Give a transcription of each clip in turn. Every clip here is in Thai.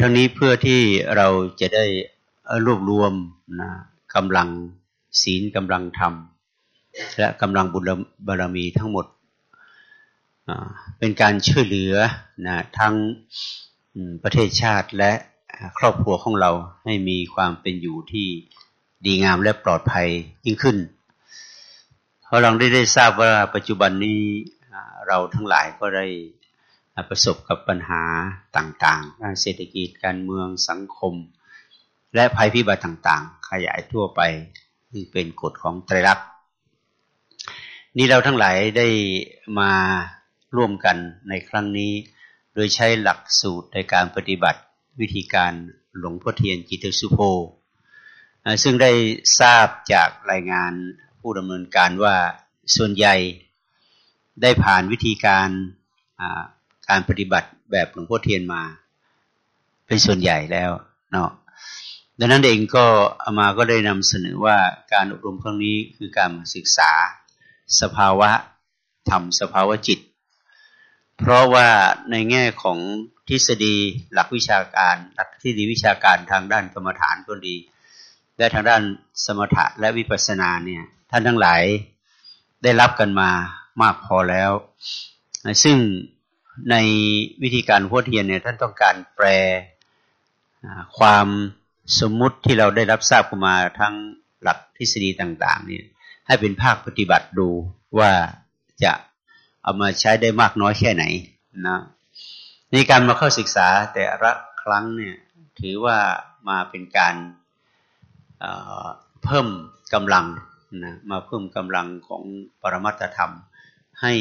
ทั้งนี้เพื่อที่เราจะได้รวบรวมนะกำลังศีลกำลังธรรม และกำลังบุญบารมีทั้งหมด เป็นการช่วยเหลือนะทั้งประเทศชาติและครอบครัวของเราให้มีความเป็นอยู่ที่ดีงามและปลอดภัยยิ่งขึ้น เพราะเราได้ได้ทราบว่าปัจจุบันนี้เราทั้งหลายก็ได้ ประสบกับปัญหาต่างๆ ด้านเศรษฐกิจการเมืองสังคม และภัยพิบัติต่างๆ ขยายทั่วไปนี่เป็นกฎของไตรลักษณ์นี่เราทั้งหลายได้มาร่วมกันในครั้งนี้ โดยใช้หลักสูตรในการปฏิบัติวิธีการหลวงพ่อเทียนจิตสุโภซึ่งได้ทราบจากรายงานผู้ดำเนินการว่าส่วนใหญ่ได้ผ่านวิธีการ การปฏิบัติแบบหลวงพ่อเทียนมา เป็นส่วนใหญ่แล้วเนาะดังนั้นเองก็อามาก็ได้นำเสนอว่าการอบรมครั้งนี้คือการศึกษา สภาวะธรรมสภาวะจิต เพราะว่าในแง่ของทฤษฎีหลักวิชาการหลักทฤษฎีวิชาการทางด้านกรรมฐานก็ดี และทางด้านสมถะและวิปัสสนาเนี่ยท่านทั้งหลายได้รับกันมามากพอแล้ว ซึ่ง ในวิธีการพูดเทียนเนี่ยท่านต้องการแปลความสมมุติที่เราได้รับทราบมาทั้งหลักทฤษฎีต่างๆเนี่ยให้เป็นภาคปฏิบัติดูว่าจะเอามาใช้ได้มากน้อยแค่ไหนนะในการมาเข้าศึกษาแต่ละครั้งเนี่ยถือว่ามาเป็นการเพิ่มกำลังนะมาเพิ่มกำลังของปรมัตธรรม ให้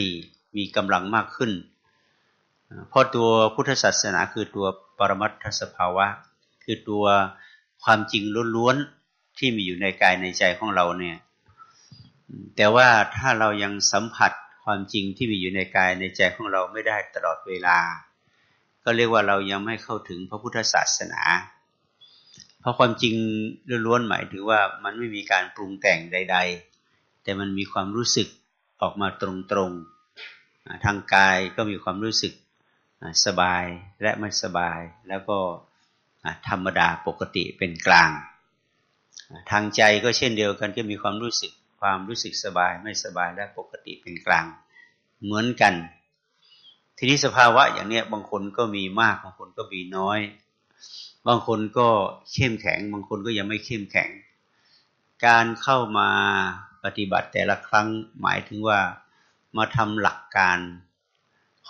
มีกำลังมากขึ้น เพราะตัวพุทธศาสนาคือตัวปรมัตถสภาวะ คือตัวความจริงล้วนๆที่มีอยู่ในกายในใจของเราเนี่ย แต่ว่าถ้าเรายังสัมผัสความจริงที่มีอยู่ในกายในใจของเราไม่ได้ตลอดเวลา ก็เรียกว่าเรายังไม่เข้าถึงพระพุทธศาสนา เพราะความจริงล้วนๆหมายถึงว่ามันไม่มีการปรุงแต่งใด ๆ แต่มันมีความรู้สึกออกมาตรงๆทางกายก็มีความรู้สึก สบายและไม่สบายแล้วก็ธรรมดาปกติเป็นกลาง ทางใจก็เช่นเดียวกันก็มีความรู้สึกความรู้สึกสบายไม่สบายและปกติเป็นกลาง เหมือนกัน ทีนี้สภาวะอย่างเนี้ยบางคนก็มีมากบางคนก็มีน้อย บางคนก็เข้มแข็ง บางคนก็ยังไม่เข้มแข็ง การเข้ามาปฏิบัติแต่ละครั้งหมายถึงว่ามาทำหลักการ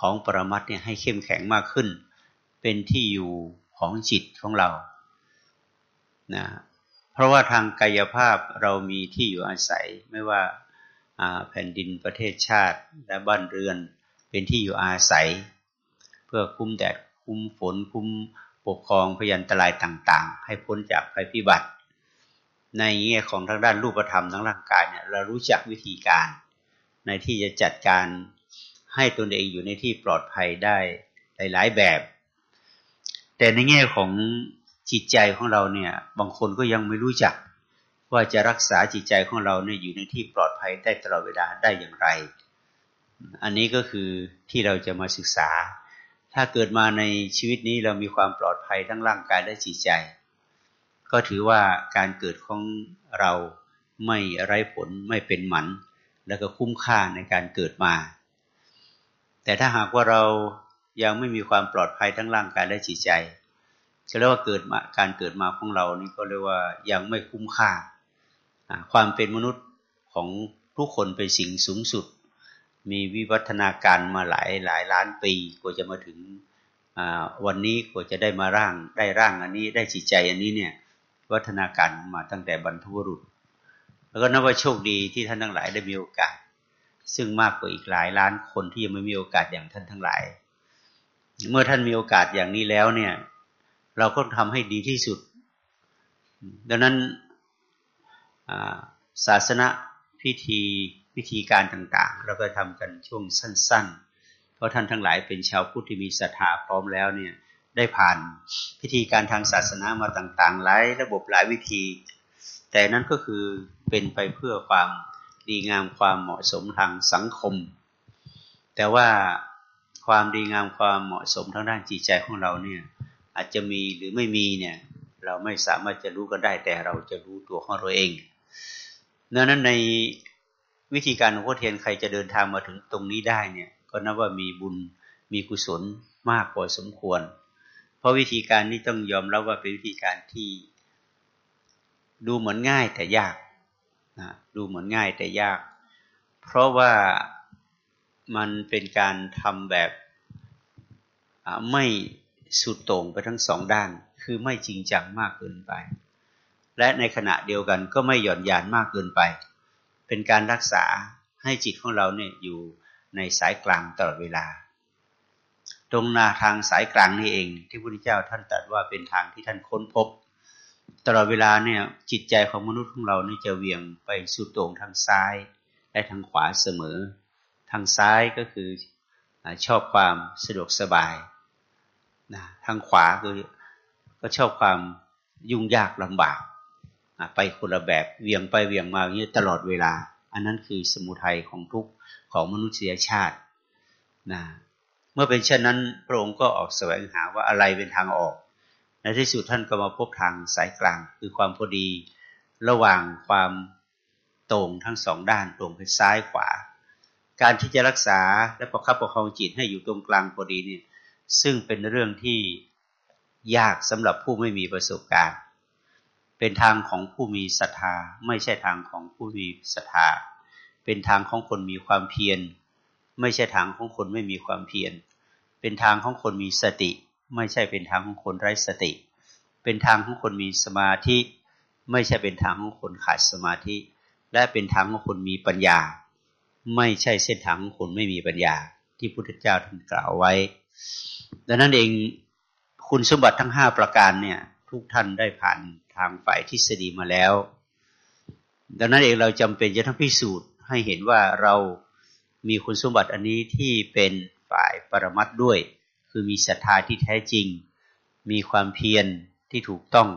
ของปรมัตเนี่ยให้เข้มแข็งมากขึ้น เป็นที่อยู่ของจิตของเรานะเพราะว่าทางกายภาพเรามีที่อยู่อาศัยไม่ว่าแผ่นดินประเทศชาติและบ้านเรือนเป็นที่อยู่อาศัย เพื่อคุ้มแดดคุ้มฝนคุ้มปกครองพยันตรายต่างๆ ให้พ้นจากภัยพิบัติ ในแง่ของทางด้านรูปธรรมทั้งร่างกายเนี่ยเรารู้จักวิธีการ ในที่จะจัดการ ให้ตนเองอยู่ในที่ปลอดภัยได้หลาย ๆ แบบ แต่ในแง่ของจิตใจของเราเนี่ย บางคนก็ยังไม่รู้จัก ว่าจะรักษาจิตใจของเราเนี่ยอยู่ในที่ปลอดภัยได้ตลอดเวลาได้อย่างไร อันนี้ก็คือที่เราจะมาศึกษา ถ้าเกิดมาในชีวิตนี้เรามีความปลอดภัยทั้งร่างกายและจิตใจ ก็ถือว่าการเกิดของเราไม่ไร้ผลไม่เป็นหมัน แล้วก็คุ้มค่าในการเกิดมา แต่ถ้าหากว่าเรายังไม่มีความปลอดภัยทั้งร่างกายและจิตใจก็เรียกว่าเกิดมาการเกิดมาของเรานี่ก็เรียกว่ายังไม่คุ้มค่า ความเป็นมนุษย์ของทุกคนเป็นสิ่งสูงสุด มีวิวัฒนาการมาหลายหลายล้านปีกว่าจะมาถึงวันนี้กว่าจะได้มาร่างได้ร่างอันนี้ได้จิตใจอันนี้เนี่ยวัฒนาการมาตั้งแต่บรรพบุรุษ แล้วก็นับว่าโชคดีที่ท่านทั้งหลายได้มีโอกาส ซึ่งมากกว่าอีกหลายล้านคนที่ยังไม่มีโอกาสอย่างท่านทั้งหลาย เมื่อท่านมีโอกาสอย่างนี้แล้วเนี่ย เราก็ทำให้ดีที่สุด ดังนั้นศาสนาพิธีวิธีการต่าง ๆ เราก็ทำกันช่วงสั้น ๆ เพราะท่านทั้งหลายเป็นชาวพุทธที่มีศรัทธาพร้อมแล้วเนี่ยได้ผ่านพิธีการทางศาสนามาต่าง ๆ หลายระบบหลายวิธี แต่นั้นก็คือเป็นไปเพื่อความ ดีงามความเหมาะสมทางสังคม แต่ว่าความดีงามความเหมาะสมทางด้านจิตใจของเราเนี่ย อาจจะมีหรือไม่มีเนี่ย เราไม่สามารถจะรู้ก็ได้แต่เราจะรู้ตัวของเราเองดังนั้นในวิธีการของพ่อเทียนใครจะเดินทางมาถึงตรงนี้ได้เนี่ย ก็นับว่ามีบุญมีกุศลมากพอสมควร เพราะวิธีการนี้ต้องยอมรับว่าเป็นวิธีการที่ดูเหมือนง่ายแต่ยาก นะดูเหมือนง่ายแต่ยาก เพราะว่ามันเป็นการทำแบบไม่สุดโต่งไปทั้งสองด้าน คือไม่จริงจังมากเกินไป และในขณะเดียวกันก็ไม่หย่อนยานมากเกินไป เป็นการรักษาให้จิตของเราเนี่ยอยู่ในสายกลางตลอดเวลา ตรงนาทางสายกลางนี่เอง ที่พระพุทธเจ้าท่านตรัสว่าเป็นทางที่ท่านค้นพบ ตลอดเวลาเนี่ยจิตใจของมนุษย์ของเราเนี่ยจะเวียงไปสุดโต่งทางซ้ายและทางขวาเสมอ ทางซ้ายก็คือชอบความสะดวกสบายนะทางขวาคือก็ชอบความยุ่งยากลำบากไปคนละแบบเวียงไปเวียงมาอย่างนี้ตลอดเวลา อันนั้นคือสมุทัยของทุกของมนุษยชาตินะเมื่อเป็นเช่นนั้นพระองค์ก็ออกแสวงหาว่าอะไรเป็นทางออก ในที่สุดท่านก็มาพบทางสายกลาง คือความพอดีระหว่างความตรงทั้งสองด้านตรงไปซ้ายขวา การที่จะรักษาและประคับประคองจิตให้อยู่ตรงกลางพอดีเนี่ยซึ่งเป็นเรื่องที่ยากสำหรับผู้ไม่มีประสบการณ์ เป็นทางของผู้มีศรัทธา ไม่ใช่ทางของผู้มีศรัทธา เป็นทางของคนมีความเพียร ไม่ใช่ทางของคนไม่มีความเพียร เป็นทางของคนมีสติ ไม่ใช่เป็นทางของคนไร้สติ เป็นทางของคนมีสมาธิ ไม่ใช่เป็นทางของคนขาดสมาธิ และเป็นทางของคนมีปัญญา ไม่ใช่เส้นทางของคนไม่มีปัญญา ที่พุทธเจ้าท่านกล่าวไว้ ดังนั้นเองคุณสมบัติทั้งห้าประการเนี่ยทุกท่านได้ผ่านทางฝ่ายทฤษฎีมาแล้ว ดังนั้นเองเราจำเป็นจะต้องพิสูจน์ให้เห็นว่าเรามีคุณสมบัติอันนี้ที่เป็นฝ่ายปรมัตด้วย คือมีศรัทธาที่แท้จริง มีความเพียรที่ถูกต้อง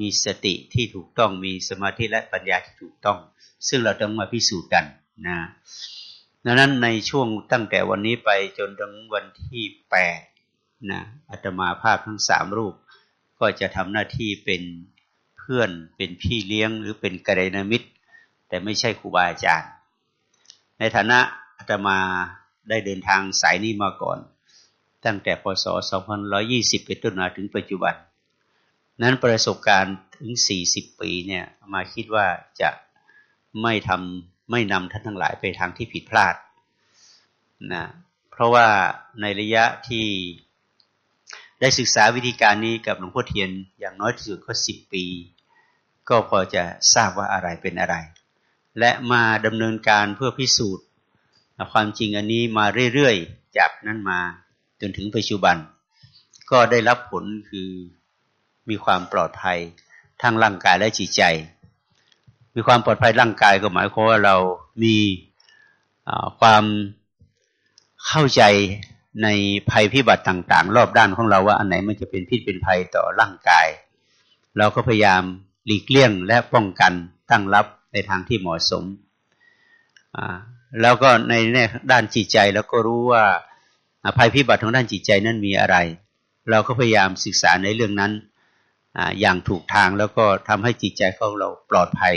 มีสติที่ถูกต้อง มีสมาธิและปัญญาที่ถูกต้อง ซึ่งเราต้องมาพิสูจน์กันนะดังนั้นในช่วงตั้งแต่วันนี้ไปจนถึงวันที่แปดนะอาตมาภาพทั้งสามรูป ก็จะทำหน้าที่เป็นเพื่อนเป็นพี่เลี้ยงหรือเป็นกระไดนามิตร แต่ไม่ใช่ครูบาอาจารย์ ในฐานะอาตมาได้เดินทางสายนี้มาก่อน ตั้งแต่พศ 2520 เป็นต้นมาถึงปัจจุบัน นั้นประสบการณ์ถึง 40 ปีเนี่ยมาคิดว่าจะไม่ทำไม่นำท่านทั้งหลายไปทางที่ผิดพลาดนะเพราะว่าในระยะที่ได้ศึกษาวิธีการนี้กับหลวงพ่อเทียนอย่างน้อยที่สุดก็สิบปี ก็พอจะทราบว่าอะไรเป็นอะไร และมาดำเนินการเพื่อพิสูจน์ ความจริงอันนี้มาเรื่อยๆ จากนั้นมา จนถึงปัจจุบัน ก็ได้รับผลคือมีความปลอดภัยทั้งร่างกายและจิตใจ มีความปลอดภัยร่างกายก็หมายความว่าเรามีความเข้าใจในภัยพิบัติต่าง ๆ รอบด้านของเราว่าอันไหนมันจะเป็นพิษเป็นภัยต่อร่างกาย เราก็พยายามหลีกเลี่ยงและป้องกันตั้งรับในทางที่เหมาะสม แล้วก็ในแง่ด้านจิตใจเราก็รู้ว่า ภัยพิบัติทางด้านจิตใจนั้นมีอะไร เราก็พยายามศึกษาในเรื่องนั้นอย่างถูกทางแล้วก็ทำให้จิตใจของเราปลอดภัย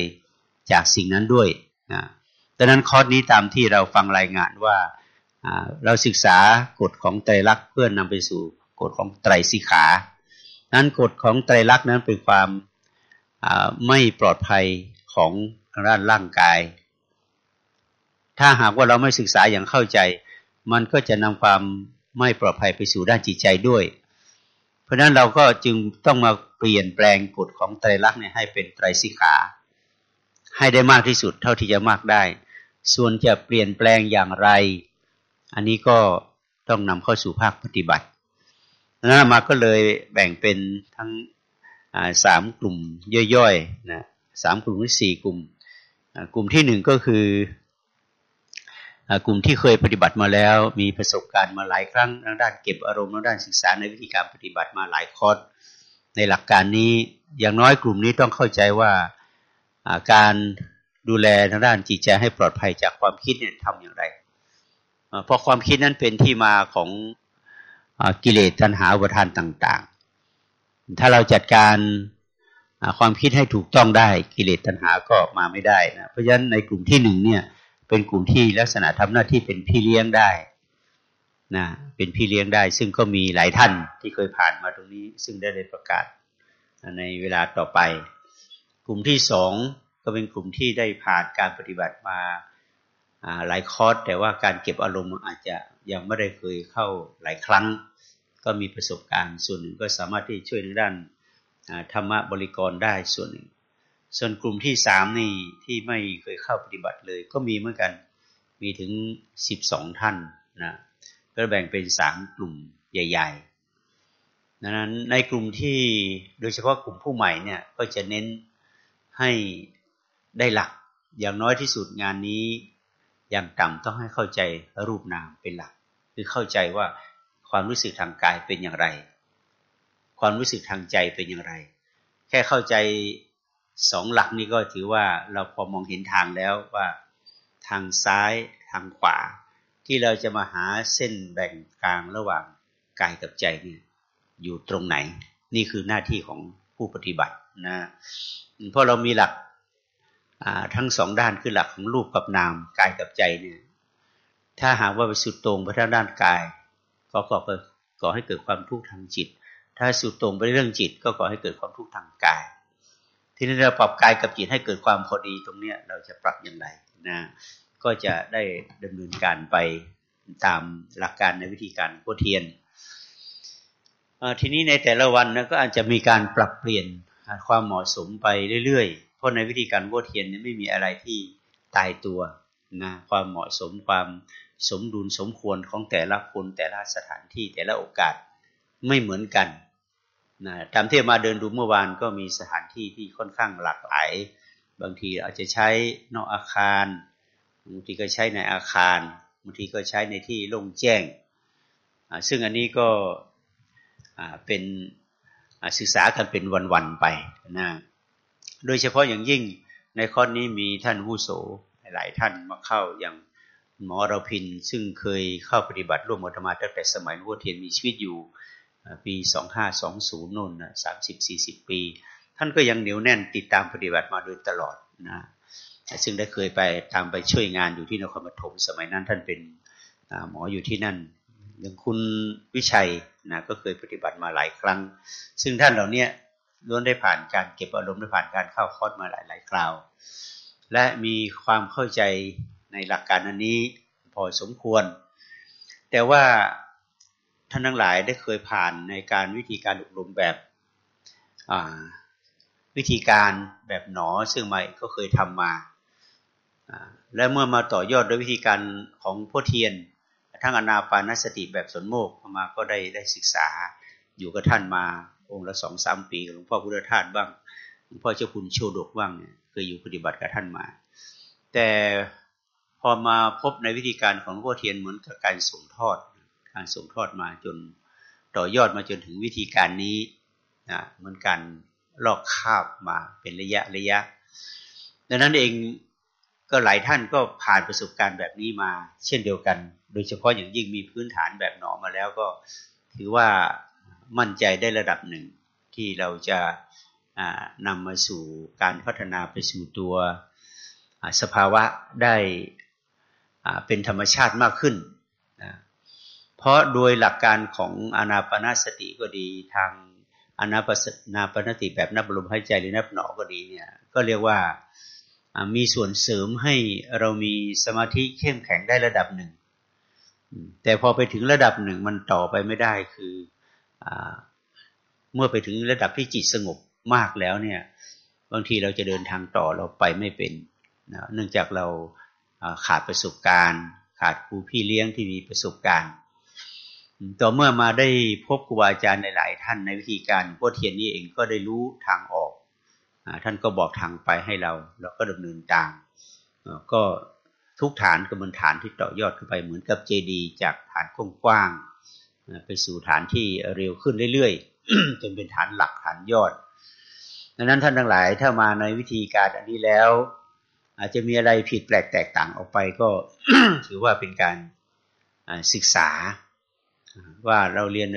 จากสิ่งนั้นด้วยดังนั้นคอร์สนี้ตามที่เราฟังรายงานว่าเราศึกษากฎของไตรลักษณ์เพื่อนนำไปสู่กฎของไตรสิขานั้นกฎของไตรลักษณ์นั้นเป็นความไม่ปลอดภัยของด้านร่างกาย ถ้าหากว่าเราไม่ศึกษาอย่างเข้าใจ มันก็จะนำความไม่ปลอดภัยไปสู่ด้านจิตใจด้วย เพราะนั้นเราก็จึงต้องมาเปลี่ยนแปลงกฎของไตรลักษณ์เนี่ยให้เป็นไตรสิกขา ให้ได้มากที่สุดเท่าที่จะมากได้ ส่วนจะเปลี่ยนแปลงอย่างไร อันนี้ก็ต้องนำเข้าสู่ภาคปฏิบัตินั้นมาก็เลยแบ่งเป็นทั้งสามกลุ่มย่อยๆนะสามกลุ่มหรือสี่กลุ่ม กลุ่มที่หนึ่งก็คือ กลุ่มที่เคยปฏิบัติมาแล้ว มีประสบการณ์มาหลายครั้งทางด้านเก็บอารมณ์ทางด้านศึกษาในวิธีการปฏิบัติมาหลายคอร์สในหลักการนี้อย่างน้อยกลุ่มนี้ต้องเข้าใจว่าการดูแลทางด้านจิตใจให้ปลอดภัยจากความคิดเนี่ยทำอย่างไรเพราะความคิดนั้นเป็นที่มาของกิเลสตัณหาอุปทานต่าง ๆ ถ้าเราจัดการความคิดให้ถูกต้องได้กิเลสตัณหาก็มาไม่ได้นะเพราะฉะนั้นในกลุ่มที่หนึ่งเนี่ย เป็นกลุ่มที่ลักษณะทำหน้าที่เป็นพี่เลี้ยงได้นะเป็นพี่เลี้ยงได้ ซึ่งก็มีหลายท่านที่เคยผ่านมาตรงนี้ ซึ่งได้ได้ประกาศในเวลาต่อไป กลุ่มที่สองก็เป็นกลุ่มที่ได้ผ่านการปฏิบัติมาหลายคอร์สแต่ว่าการเก็บอารมณ์อาจจะยังไม่ได้เคยเข้าหลายครั้ง ก็มีประสบการณ์ ส่วนหนึ่งก็สามารถที่ช่วยในด้านธรรมะบริกรได้ส่วนหนึ่ง ส่วนกลุ่มที่สามนี่ที่ไม่เคยเข้าปฏิบัติเลย ก็มีเหมือนกันมีถึงสิบสองท่านนะก็แบ่งเป็นสามกลุ่มใหญ่ ๆ ดังนั้นในกลุ่มที่โดยเฉพาะกลุ่มผู้ใหม่เนี่ยก็จะเน้นให้ได้หลักอย่างน้อยที่สุดงานนี้อย่างต่ำต้องให้เข้าใจรูปนามเป็นหลัก คือเข้าใจว่าความรู้สึกทางกายเป็นอย่างไร ความรู้สึกทางใจเป็นอย่างไร แค่เข้าใจ สองหลักนี้ก็ถือว่าเราพอมองเห็นทางแล้วว่าทางซ้ายทางขวา ที่เราจะมาหาเส้นแบ่งกลางระหว่างกายกับใจเนี่ยอยู่ตรงไหน นี่คือหน้าที่ของผู้ปฏิบัตินะเพราะเรามีหลักทั้งสองด้านคือหลักของรูปกับนามกายกับใจเนี่ยถ้าหากว่าไปสุดตรงไปทางด้านกาย ก็ก่อก่อให้เกิดความทุกข์ทางจิต ถ้าสุดตรงไปเรื่องจิต ก็ก่อให้เกิดความทุกข์ทางกาย ทีนี้เราปรับกายกับจิตให้เกิดความพอดีตรงเนี้ย เราจะปรับอย่างไรนะก็จะได้ดำเนินการไปตามหลักการในวิธีการโคเทียนทีนี้ในแต่ละวันนะก็อาจจะมีการปรับเปลี่ยนความเหมาะสมไปเรื่อยๆ เพราะในวิธีการวัวเทียนนี่ไม่มีอะไรที่ตายตัวนะความเหมาะสมความสมดุลสมควรของแต่ละคนแต่ละสถานที่แต่ละโอกาสไม่เหมือนกัน นะตามที่มาเดินดูเมื่อวานก็มีสถานที่ที่ค่อนข้างหลากหลาย บางทีอาจจะใช้นอกอาคารบางทีก็ใช้ในอาคารบางทีก็ใช้ในที่โล่งแจ้ง ซึ่งอันนี้ก็เป็นศึกษากันเป็นวันๆไปนะโดยเฉพาะอย่างยิ่งในข้อนี้มีท่านผู้โสหลายท่านมาเข้าอย่างหมอเราพินซึ่งเคยเข้าปฏิบัติร่วมมรรมาตั้งแต่สมัยวัวเทียนมีชีวิตอยู่ ปี2520นู่นนะ30-40ปี ท่านก็ยังเหนียวแน่นติดตามปฏิบัติมาโดยตลอดนะซึ่งได้เคยไปตามไปช่วยงานอยู่ที่นครปฐมสมัยนั้นท่านเป็นหมออยู่ที่นั่นอย่างคุณวิชัยนะก็เคยปฏิบัติมาหลายครั้ง ซึ่งท่านเหล่านี้ล้วนได้ผ่านการเก็บอารมณ์ได้ผ่านการเข้าคอร์สมาหลายๆคราว และมีความเข้าใจในหลักการอันนี้พอสมควร แต่ว่า ท่านทั้งหลายได้เคยผ่านในการวิธีการอบรมแบบวิธีการแบบหนอซึ่งใหม่ก็เคยทำมา และเมื่อมาต่อยอดด้วยวิธีการของพ่อเทียน ทั้งอนาปานสติแบบสนโมกมาก็ได้ได้ศึกษาอยู่กับท่านมาองค์ละสองสามปีหลวงพ่อพุทธทาสบ้างหลวงพ่อเจ้าคุณโชดกบ้างเนี่ยเคยอยู่ปฏิบัติกับท่านมา แต่พอมาพบในวิธีการของพ่อเทียนเหมือนกับการส่งทอด การส่งทอดมาจนต่อยอดมาจนถึงวิธีการนี้นะเหมือนกันลอกคาบมาเป็นระยะระยะ ดังนั้นเองก็หลายท่านก็ผ่านประสบการณ์แบบนี้มา เช่นเดียวกัน โดยเฉพาะอย่างยิ่งมีพื้นฐานแบบหนอมาแล้วก็ถือว่ามั่นใจได้ระดับหนึ่ง ที่เราจะนำมาสู่การพัฒนาไปสู่ตัวสภาวะได้เป็นธรรมชาติมากขึ้น เพราะโดยหลักการของอานาปนาสติก็ดีทางอานาปนาปนสติแบบนับลมหายใจหรือนับหนอก็ดีเนี่ยก็เรียกว่ามีส่วนเสริมให้เรามีสมาธิเข้มแข็งได้ระดับหนึ่ง แต่พอไปถึงระดับหนึ่งมันต่อไปไม่ได้คือเมื่อไปถึงระดับที่จิตสงบมากแล้วเนี่ยบางทีเราจะเดินทางต่อเราไปไม่เป็นนะเนื่องจากเราขาดประสบการณ์ ขาดครูพี่เลี้ยงที่มีประสบการณ์ ต่อเมื่อมาได้พบครูอาจารย์หลาย ๆ ท่านในวิธีการพ่อเทียนนี้เองก็ได้รู้ทางออกท่านก็บอกทางไปให้เราเราก็ดำเนินตามก็ทุกฐานก็เหมือนฐานที่ต่อยอดขึ้นไปเหมือนกับเจดีจากฐานกว้างไปสู่ฐานที่เร็วขึ้นเรื่อยๆจนเป็นฐานหลักฐานยอดดังนั้นท่านทั้งหลายถ้ามาในวิธีการอันนี้แล้ว อาจจะมีอะไรผิดแปลกแตกต่างออกไปก็ถือว่าเป็นการศึกษา ว่าเราเรียน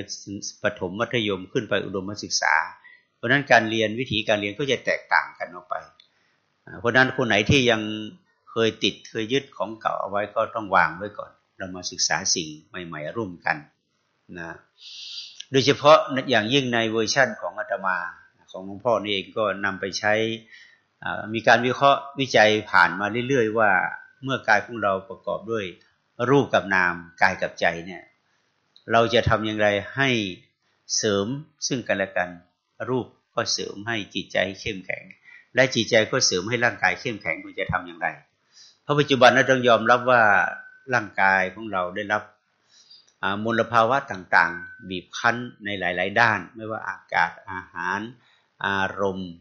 ประถมมัธยมขึ้นไปอุดมศึกษา เพราะนั้นการเรียนวิธีการเรียนก็จะแตกต่างกันออกไป เพราะนั้นคนไหนที่ยังเคยติดเคยยึดของเก่าเอาไว้ก็ต้องวางไว้ก่อน เรามาศึกษาสิ่งใหม่ ๆ ร่วมกันนะโดยเฉพาะอย่างยิ่งในเวอร์ชั่นของอาตมาของหลวงพ่อนี่เองก็นำไปใช้มีการวิเคราะห์วิจัยผ่านมาเรื่อยๆ ว่าเมื่อกายของเราประกอบด้วยรูปกับนามกายกับใจเนี่ย เราจะทำอย่างไรให้เสริมซึ่งกันและกัน รูปก็เสริมให้จิตใจเข้มแข็ง และจิตใจก็เสริมให้ร่างกายเข้มแข็งคุณจะทำอย่างไร เพราะปัจจุบันเราต้องยอมรับว่าร่างกายของเราได้รับมลภาวะต่างๆ บีบคั้นในหลาย ๆ ด้าน ไม่ว่าอากาศอาหาร อารมณ์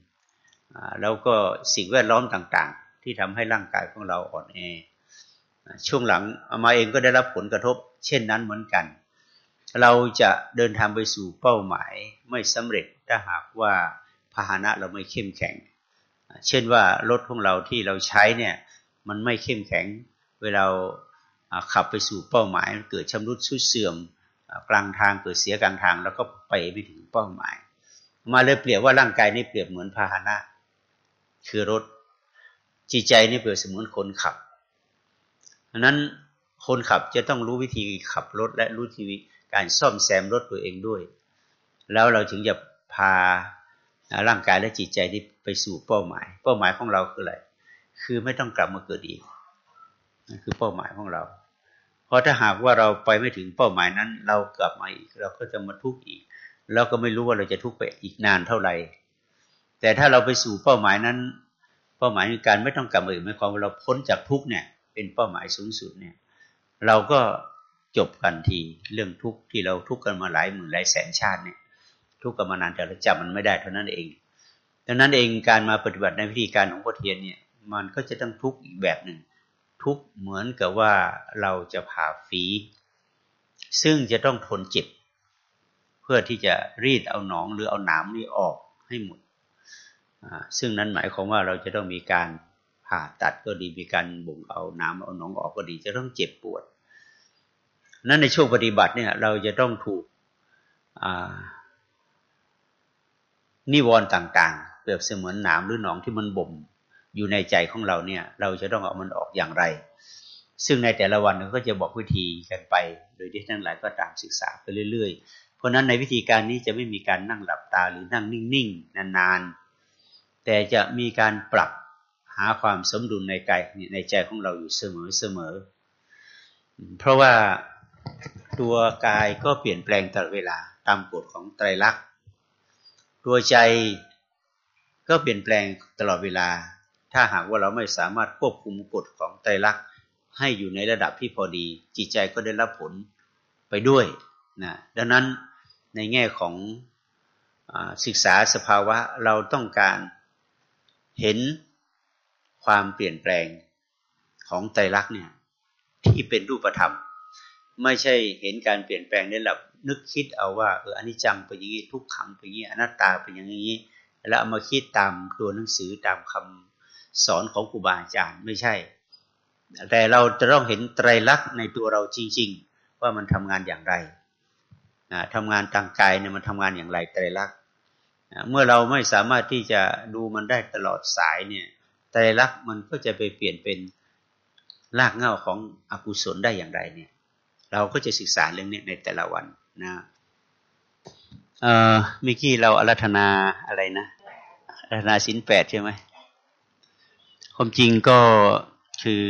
แล้วก็สิ่งแวดล้อมต่างๆ ที่ทำให้ร่างกายของเราอ่อนแอช่วงหลังมาเองก็ได้รับผลกระทบ เช่นนั้นเหมือนกัน เราจะเดินทางไปสู่เป้าหมายไม่สำเร็จถ้าหากว่าพาหนะเราไม่เข้มแข็ง เช่นว่ารถของเราที่เราใช้เนี่ยมันไม่เข้มแข็ง เวลาขับไปสู่เป้าหมายเกิดชำรุดชุดเสื่อมกลางทางเกิดเสียกลางทาง แล้วก็ไปไม่ถึงเป้าหมาย มาเลยเปรียบว่าร่างกายนี่เปรียบเหมือนพาหนะ คือรถจิตใจนี่เปรียบเสมือนคนขับราะนั้นคนขับจะต้องรู้วิธีขับรถและรู้ที การซ่อมแซมรถตัวเองด้วย แล้วเราถึงจะพาร่างกายและจิตใจนี้ไปสู่เป้าหมาย เป้าหมายของเราคืออะไร คือไม่ต้องกลับมาเกิดอีกนั่นคือเป้าหมายของเรา เพราะถ้าหากว่าเราไปไม่ถึงเป้าหมายนั้น เรากลับมาอีก เราก็จะมาทุกข์อีกแล้วก็ไม่รู้ว่าเราจะทุกข์ไปอีกนานเท่าไหร่ แต่ถ้าเราไปสู่เป้าหมายนั้น เป้าหมายในการไม่ต้องกลับมาอีกหมายความว่าเราพ้นจากทุกข์เนี่ย เป็นเป้าหมายสูงสุดเนี่ย เราก็ จบกันทีเรื่องทุกข์ที่เราทุกข์กันมาหลายหมื่นหลายแสนชาติเนี่ยทุกข์กันมานานแต่เราจำมันไม่ได้เท่านั้นเองดังนั้นเองการมาปฏิบัติในวิธีการของพ่อเทียนเนี่ยมันก็จะต้องทุกข์อีกแบบหนึ่ง ทุกข์เหมือนกับว่าเราจะผ่าฝี ซึ่งจะต้องทนเจ็บ เพื่อที่จะรีดเอาหนองหรือเอาหนามนี่ออกให้หมดซึ่งนั้นหมายความว่าเราจะต้องมีการผ่าตัดก็ดีมีการบ่งเอาน้ำเอาหนองออกก็ดี จะต้องเจ็บปวด นั้นในช่วงปฏิบัติเนี่ย เราจะต้องถูกนิวรณ์ต่าง ๆ เปรียบเสมือนหนามหรือหนองที่มันบ่มอยู่ในใจของเราเนี่ย เราจะต้องเอามันออกอย่างไร ซึ่งในแต่ละวันเราก็จะบอกวิธีกันไป โดยที่ทั้งหลายก็ตามศึกษาไปเรื่อย ๆ เพราะนั้นในวิธีการนี้จะไม่มีการนั่งหลับตาหรือนั่งนิ่งๆนานๆ แต่จะมีการปรับหาความสมดุลในกายในใจของเราอยู่เสมอเสมอเพราะว่า ตัวกายก็เปลี่ยนแปลงตลอดเวลาตามกฎของไตรลักษณ์ ตัวใจก็เปลี่ยนแปลงตลอดเวลา ถ้าหากว่าเราไม่สามารถควบคุมกฎของไตรลักษณ์ให้อยู่ในระดับที่พอดี จิตใจก็ได้รับผลไปด้วยนะดังนั้นในแง่ของอศึกษาสภาวะเราต้องการเห็นความเปลี่ยนแปลงของไตรลักษณ์เนี่ยที่เป็นรูปธรรม ไม่ใช่เห็นการเปลี่ยนแปลงในหลับนึกคิดเอาว่าเอออนิจจังเป็นอย่างนี้ทุกขังเป็นอย่างนี้อนัตตาเป็นอย่างนี้ แล้วเอามาคิดตามตัวหนังสือตามคำสอนของครูบาอาจารย์ไม่ใช่ แต่เราจะต้องเห็นไตรลักษณ์ในตัวเราจริง ๆ ว่ามันทำงานอย่างไรทำงานทางกายเนี่ยมันทำงานอย่างไรไตรลักษณ์เมื่อเราไม่สามารถที่จะดูมันได้ตลอดสายเนี่ยไตรลักษณ์มันก็จะไปเปลี่ยนเป็นรากเหง้าของอกุศลได้อย่างไรเนี่ย เราก็จะศึกษาเรื่องนี้ในแต่ละวันนะเอ่อเมื่อกี้เราอารัธนาอะไรนะอารัธนาสินแปดใช่ไหมความจริงก็คือ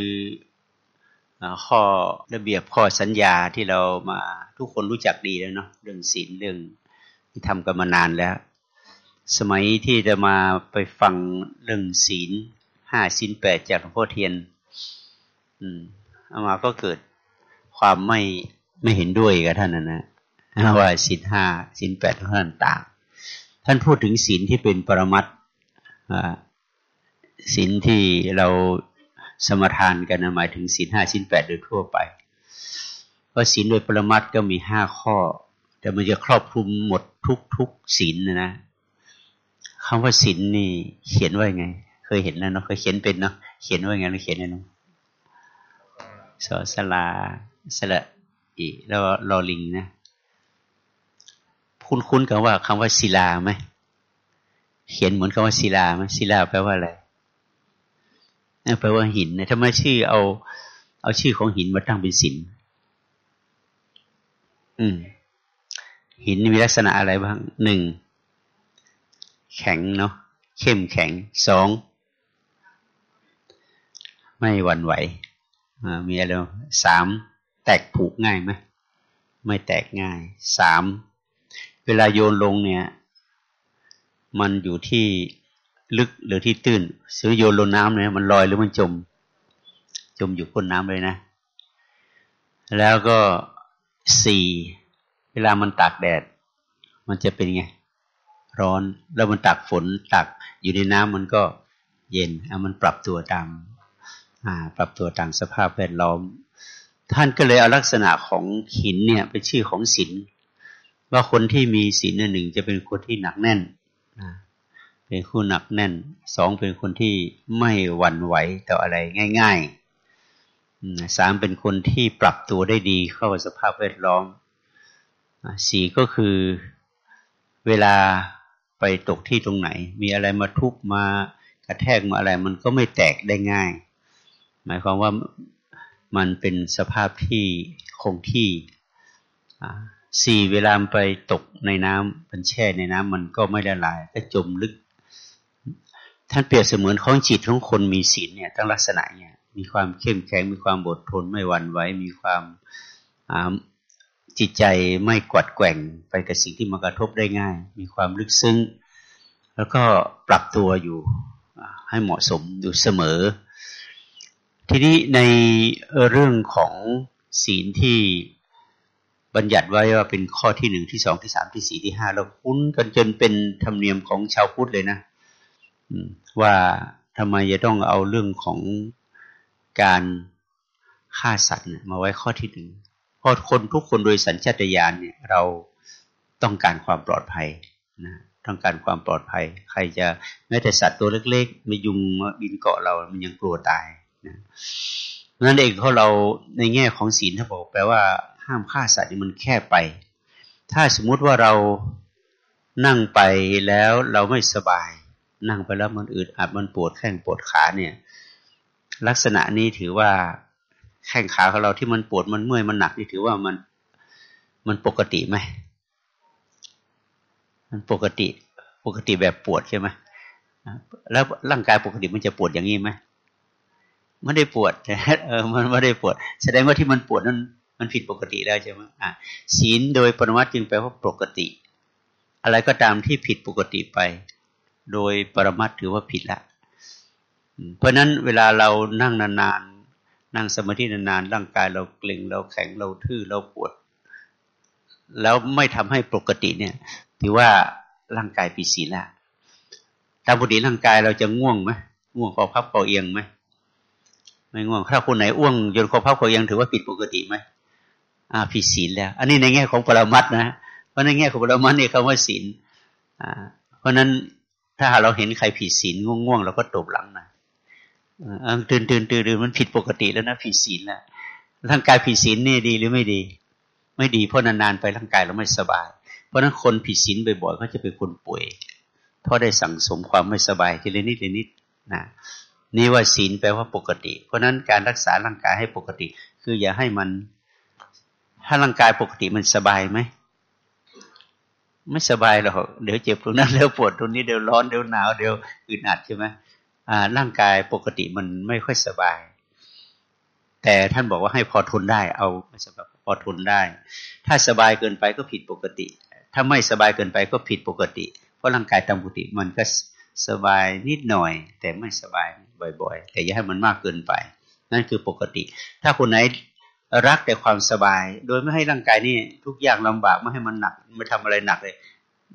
ข้อระเบียบข้อสัญญาที่เรามาทุกคนรู้จักดีแล้วเนาะเรื่องศีลเรื่องที่ทำกันมานานแล้ว สมัยที่จะมาไปฟังเรื่องศีลห้าสินแปดจากหลวงพ่อเทียน อืมเอามาก็เกิด ความไม่ไม่เห็นด้วยกับท่านนะนะว่าสินห้าสินแปดท่านต่าง ท่านพูดถึงศีลที่เป็นปรมัตศีลที่เราสมทานกันหมายถึงศีลห้าศีลแปดโดยทั่วไป เพราะศีลโดยปรมัตก็มีห้าข้อ แต่มันจะครอบคลุมหมดทุกทุกศีลนะนะคำว่าศีลนี่เขียนไว้ไง เคยเห็นแล้วเนาะเคยเขียนเป็นเนาะเขียนว่าไงเราเขียนไงเนาะสอสลา สละอีแล้วรอลิงนะ คุ้นๆกับว่าคำว่าศิลาไหมเขียนเหมือนคำว่าศิลาไหมศิลาแปลว่าอะไรแปลว่าหินนะถ้าไมชื่อเอา เอาชื่อของหินมาตั้งเป็นศิลอืม หินมีลักษณะอะไรบ้างหนึ่งแข็งเนาะเข้มแข็งสองไม่หวั่นไหวมีอะไรสาม แตกผูกง่ายไหมไม่แตกง่ายสามเวลาโยนลงเนี่ย มันอยู่ที่ลึกหรือที่ตื้นซื้อโยนลงน้ำเนี่ยมันลอยหรือมันจม จมอยู่ก้นน้ำเลยนะ แล้วก็สี่เวลามันตากแดด มันจะเป็นไง ร้อนแล้วมันตักฝนตักอยู่ในน้ำมันก็เย็นเอามันปรับตัวตามปรับตัวตามสภาพแวดล้อม ท่านก็เลยเอาลักษณะของหินเนี่ยเป็นชื่อของศิลว่าคนที่มีศีลหนึ่งจะเป็นคนที่หนักแน่นนะเป็นคู่หนักแน่นสองเป็นคนที่ไม่หวั่นไหวต่ออะไรง่ายๆสามเป็นคนที่ปรับตัวได้ดีเข้ากับสภาพแวดล้อมสี่ก็คือเวลาไปตกที่ตรงไหน มีอะไรมาทุบมากระแทกมาอะไร มันก็ไม่แตกได้ง่าย หมายความว่า มันเป็นสภาพที่คงที่สี่เวลาไปตกในน้ำมันแช่ในน้ำมันก็ไม่ละลายก็จมลึก ท่านเปรียบเสมือนของจิตของคนมีศีลเนี่ยตั้งลักษณะเนี่ยมีความเข้มแข็งมีความอดทนไม่หวั่นไหวมีความจิตใจไม่กวัดแกว่งไปกับสิ่งที่มากระทบได้ง่าย มีความลึกซึ้ง แล้วก็ปรับตัวอยู่ให้เหมาะสมอยู่เสมอ ทีนี้ในเรื่องของศีลที่บัญญัติไว้ว่าเป็นข้อที่หนึ่งที่สองที่สามที่สี่ที่ห้าเราคุ้นกันจนเป็นธรรมเนียมของชาวพุทธเลยนะว่าทำไมจะต้องเอาเรื่องของการฆ่าสัตว์มาไว้ข้อที่หนึ่งเพราะคนทุกคนโดยสัญชาตญาณเนี่ยเราต้องการความปลอดภัยนะต้องการความปลอดภัย ใครจะแม้แต่สัตว์ตัวเล็กๆมายุงมาบินเกาะเรา มันยังกลัวตาย นะนั่นเองเขาเราในแง่ของศีลถ้าบอกแปลว่าห้ามฆ่าสัตว์นี่มันแค่ไป ถ้าสมมุติว่าเรานั่งไปแล้วเราไม่สบาย นั่งไปแล้วมันอึดอัดมันปวดแข้งปวดขาเนี่ย ลักษณะนี้ถือว่าแข้งขาของเราที่มันปวดมันเมื่อยมันหนักนี่ถือว่ามันมันปกติไหมมันปกติปกติแบบปวดใช่ไหมแล้วร่างกายปกติมันจะปวดอย่างนี้ไหม ไม่ได้ปวดเออมันไม่ได้ปวด แสดงว่าที่มันปวดนั้นมันผิดปกติแล้วใช่ไหมอ่าศีลโดยปรมัตจึงแปลว่าปกติ อะไรก็ตามที่ผิดปกติไป โดยปรมัตถือว่าผิดละ เพราะนั้นเวลาเรานั่งนานๆนั่งสมาธินานๆร่างกายเราเกร็งเราแข็งเราทื่อเราปวด แล้วไม่ทำให้ปกติเนี่ย ถือว่าร่างกายผิดศีลละตามปกติร่างกายเราจะง่วงไหมง่วงคอพับคอเอียงไหม ไม่ง่วง ถ้าคนไหนอ้วงจนคอพับคอเอียงถือว่าผิดปกติไหมอ่าผิดศีลแล้ว อันนี้ในแง่ของปรมัตนะเพราะในแง่ของปรมัตเนี่ยคำว่าศีลอ่า เพราะนั้นถ้าเราเห็นใครผิดศีลง่วงๆเราก็ตบหลังนะอ่าตื่นตื่นตื่นตื่นมันผิดปกติแล้วนะผิดศีลแล้วร่างกายผิดศีลนี่ดีหรือไม่ดี ไม่ดีเพราะนานๆไปร่างกายเราไม่สบาย เพราะนั้นคนผิดศีลบ่อยๆก็จะเป็นคนป่วยเพราะได้สั่งสมความไม่สบายทีละนิดทีละนิดนะ นี่ว่าศีลแปลว่าปกติ เพราะนั้นการรักษาร่างกายให้ปกติ คืออย่าให้มัน ถ้าร่างกายปกติมันสบายไหมไม่สบายหรอกเดี๋ยวเจ็บตรงนั้นเดี๋ยวปวดตรงนี้เดี๋ยวร้อนเดี๋ยวหนาวเดี๋ยวอึดอัดใช่ไหมอ่า ร่างกายปกติมันไม่ค่อยสบาย แต่ท่านบอกว่าให้พอทนได้ เอาสบายพอทนได้ ถ้าสบายเกินไปก็ผิดปกติ ถ้าไม่สบายเกินไปก็ผิดปกติ เพราะร่างกายตามปกติมันก็สบายนิดหน่อย แต่ไม่สบาย บ่อยๆ แต่อย่าให้มันมากเกินไป นั่นคือปกติ ถ้าคนไหนรักแต่ความสบาย โดยไม่ให้ร่างกายนี่ทุกอย่างลำบากไม่ให้มันหนักไม่ทำอะไรหนักเลย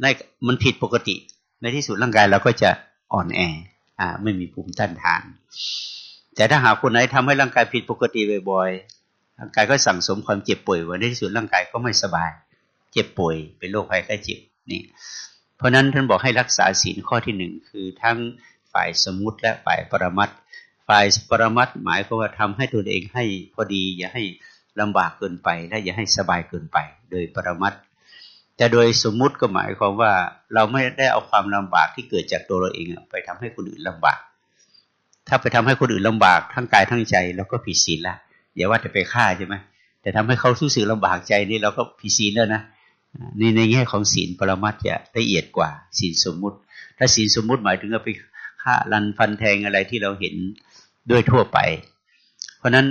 ในมันผิดปกติ ในที่สุดร่างกายเราก็จะอ่อนแออ่าไม่มีภูมิต้านทาน แต่ถ้าหากคนไหนทำให้ร่างกายผิดปกติบ่อยๆร่างกายก็สั่งสมความเจ็บป่วยไว้ในที่สุดร่างกายก็ไม่สบาย เจ็บป่วยเป็นโรคภัยไข้เจ็บนี่เพราะนั้นท่านบอกให้รักษาศีลข้อที่หนึ่งคือทั้ง ฝ่ายสมมุติและฝ่ายปรมัตฝ่ายปรมัตหมายก็ว่าทำให้ตัวเองให้พอดี อย่าให้ลำบากเกินไป และอย่าให้สบายเกินไป โดยปรมัตแต่โดยสมมุติก็หมายความว่าเราไม่ได้เอาความลำบากที่เกิดจากตัวเราเองไปทำให้คนอื่นลำบาก ถ้าไปทำให้คนอื่นลำบากทั้งกายทั้งใจเราก็ผิดศีลละอย่าว่าจะไปฆ่าใช่ไหมแต่ทำให้เขาทุสึกลำบากใจนี่เราก็ผิดศีลแล้วนะนี่ในแง่ของศีลปรมัตจะละเอียดกว่าศีลสมมุติ ถ้าศีลสมมุติหมายถึงเอาไป ฆ่ารันฟันแทงอะไรที่เราเห็นด้วยทั่วไป เพราะนั้น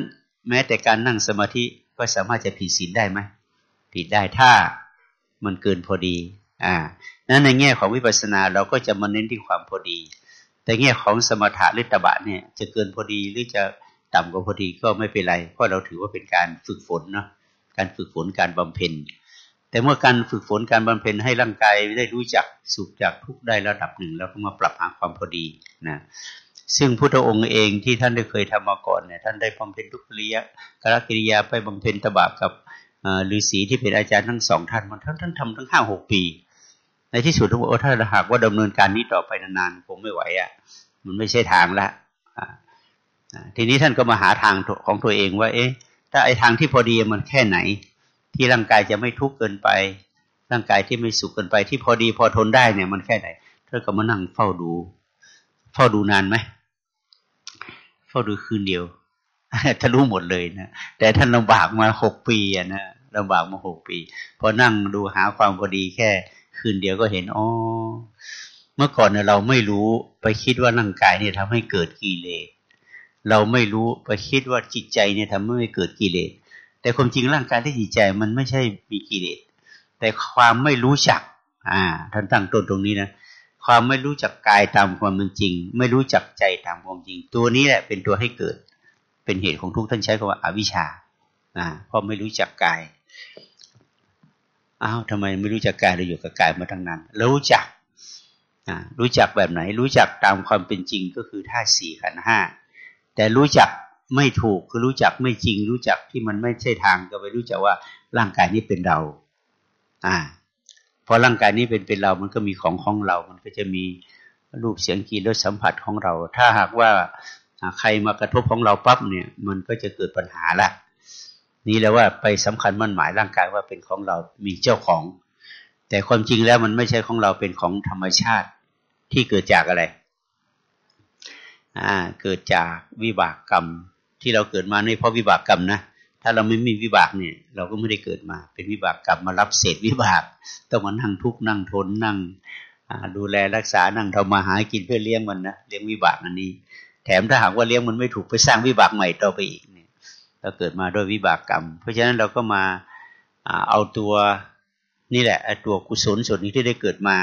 แม้แต่การนั่งสมาธิก็สามารถจะผิดศีลได้ไหมผิดได้ถ้ามันเกินพอดี อ่า นั้นในแง่ของวิปัสสนาเราก็จะมาเน้นที่ความพอดี แต่แง่ของสมถะหรือตบะเนี่ยจะเกินพอดีหรือจะต่ำกว่าพอดีก็ไม่เป็นไร เพราะเราถือว่าเป็นการฝึกฝนเนาะ การฝึกฝนการบำเพ็ญ แต่เมื่อการฝึกฝนการบำเพ็ญให้ร่างกายได้รู้จักสุขจากทุกได้ระดับหนึ่ง แล้วก็มาปรับหาความพอดีนะซึ่งพุทธองค์เองที่ท่านได้เคยทำมาก่อนเนี่ยท่านได้บำเพ็ญทุกริยะกรกิริยาไปบำเพ็ญตบะกับฤาษีที่เป็นอาจารย์ทั้งสองท่านมันท่านท่านทำทั้งห้าหกปี ในที่สุดท่านบอกว่าถ้าหากว่าดำเนินการนี้ต่อไปนานๆคงไม่ไหวอะมันไม่ใช่ทางละทีนี้ท่านก็มาหาทางของตัวเองว่า เอ๊ะถ้าไอ้ทางที่พอดีมันแค่ไหน ที่ร่างกายจะไม่ทุกข์เกินไป ร่างกายที่ไม่สุขเกินไป ที่พอดีพอทนได้เนี่ย มันแค่ไหนท่าก็มานั่งเฝ้าดู เฝ้าดูนานไหมเฝ้าดูคืนเดียวทะลุหมดเลยนะแต่ท่านลำบากมาหกปีอะนะลำบากมาหกปีพอนั่งดูหาความพอดีแค่คืนเดียวก็เห็นอ๋อเมื่อก่อนเนี่ยเราไม่รู้ไปคิดว่าร่างกายเนี่ยทำให้เกิดกิเลสเราไม่รู้ไปคิดว่าจิตใจเนี่ยทำให้เกิดกิเลส แต่ความจริงร่างกายที่จิตใจมันไม่ใช่มีกิเลสแต่ความไม่รู้จัก อ่าท่านตั้งต้นตรงนี้นะความไม่รู้จักกายตามความเป็นจริง ไม่รู้จักใจตามความจริง ตัวนี้แหละเป็นตัวให้เกิด เป็นเหตุของทุกท่านใช้คำว่าอาวิชชาอ่าเพราะไม่รู้จักกายอ้าวทำไมไม่รู้จักกายเราอยู่กับกายมาทั้งนั้นรู้จักอ่ารู้จักแบบไหน รู้จักตามความเป็นจริงก็คือธาสี่ขันห้าแต่รู้จัก ไม่ถูกคือรู้จักไม่จริง รู้จักที่มันไม่ใช่ทางก็ไปรู้จักว่าร่างกายนี้เป็นเรา อ่าพอร่างกายนี้เป็นเป็นเรา มันก็มีของของเรา มันก็จะมีรูปเสียงกลิ่นรสสัมผัสของเรา ถ้าหากว่าใครมากระทบของเราปั๊บเนี่ย มันก็จะเกิดปัญหาละ นี่แล้วว่าไปสำคัญมั่นหมายร่างกายว่าเป็นของเรา มีเจ้าของ แต่ความจริงแล้วมันไม่ใช่ของเรา เป็นของธรรมชาติที่เกิดจากอะไร อ่า เกิดจากวิบากกรรม ที่เราเกิดมาในเพราะวิบากกรรมนะถ้าเราไม่มีวิบากเนี่ย เราก็ไม่ได้เกิดมา เป็นวิบากกรรมมารับเศษวิบากต้องมานั่งทุกข์นั่งทนนั่งดูแลรักษานั่งทำมาหากินเพื่อเลี้ยงมันนะเลี้ยงวิบากอันนี้ แถมถ้าหากว่าเลี้ยงมันไม่ถูกไปสร้างวิบากใหม่ต่อไปอีกเนี่ยเราเกิดมาด้วยวิบากกรรม เพราะฉะนั้นเราก็มาเอาตัวนี่แหละตัวกุศลส่วนนี้ที่ได้เกิดมา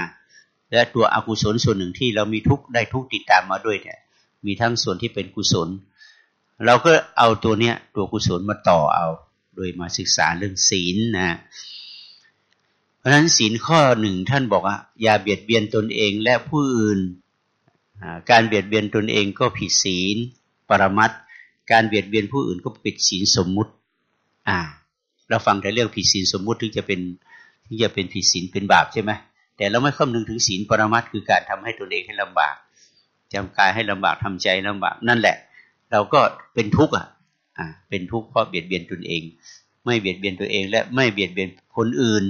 และตัวอกุศลส่วนหนึ่งที่เรามีทุกข์ได้ทุกข์ติดตามมาด้วยเนี่ย มีทั้งส่วนที่เป็นกุศล เราก็เอาตัวเนี้ยตัวกุศลมาต่อเอา โดยมาศึกษาเรื่องศีลนะ เพราะฉะนั้นศีลข้อหนึ่งท่านบอกว่าอย่าเบียดเบียนตนเองและผู้อื่น การเบียดเบียนตนเองก็ผิดศีลปรมัตการเบียดเบียนผู้อื่นก็ผิดศีลสมมุติ อ่า เราฟังแต่เรื่องผิดศีลสมมุติถึงจะเป็นถึงจะเป็นผิดศีลเป็นบาปใช่ไหมแต่เราไม่คำนึงถึงศีลปรมัตคือการทำให้ตนเองให้ลำบากจำกายให้ลำบากทำใจลำบากนั่นแหละ เราก็เป็นทุกข์อะเป็นทุกข์เพราะเบียดเบียนตนเอง ไม่เบียดเบียนตัวเอง และไม่เบียดเบียนคนอื่น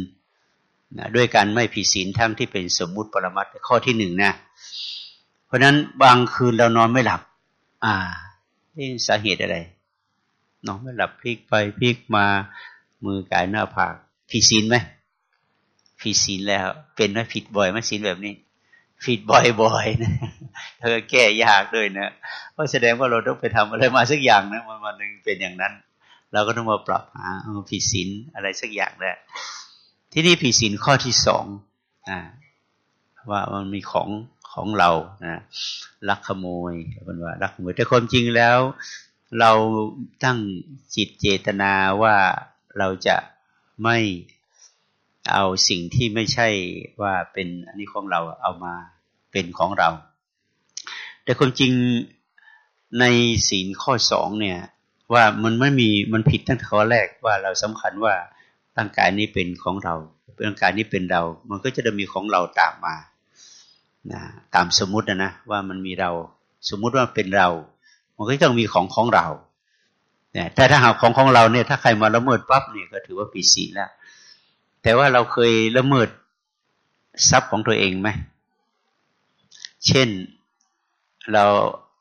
นะด้วยการไม่ผิดศีลทั้งที่เป็นสมมุติปรมัตข้อที่หนึ่งนะ เพราะนั้นบางคืนเรานอนไม่หลับ อ่านี่สาเหตุอะไรนอนไม่หลับพลิกไปพลิกมามือกายหน้าผากผิดศีลไหมผิดศีลแล้ว เป็นไหมผิดบ่อยไหมศีลแบบนี้ ผิดบ่อยๆนะเธอแก้ยากด้วยนะเพราะแสดงว่าเราต้องไปทำอะไรมาสักอย่างนะมันวันหนึ่งเป็นอย่างนั้น เราก็ต้องมาปรับหาผิดศีลอะไรสักอย่างแหละที่นี่ผิดศีลข้อที่สองอ่าว่ามันมีของของเรานะลักขโมยเป็นว่าลักขโมยแต่ความจริงแล้ว เราตั้งจิตเจตนาว่าเราจะไม่ เอาสิ่งที่ไม่ใช่ว่าเป็นอันนี้ของเราเอามาเป็นของเรา แต่ความจริงในศีลข้อสองเนี่ย ว่ามันไม่มีมันผิดตั้งแต่ข้อแรกว่าเราสำคัญว่าร่างกายนี้เป็นของเราร่างกายนี้เป็นเรา มันก็จะมีของเราตามมานะตามสมมุตินะนะว่ามันมีเรา สมมุติว่าเป็นเรา มันก็ต้องมีของของเราเนี่ยแต่ถ้าหากของของเราเนี่ย ถ้าใครมาละเมิดปั๊บเนี่ยก็ถือว่าผิดศีลแล้ว แต่ว่าเราเคยละเมิดทรัพย์ของตัวเองไหม เช่นเรา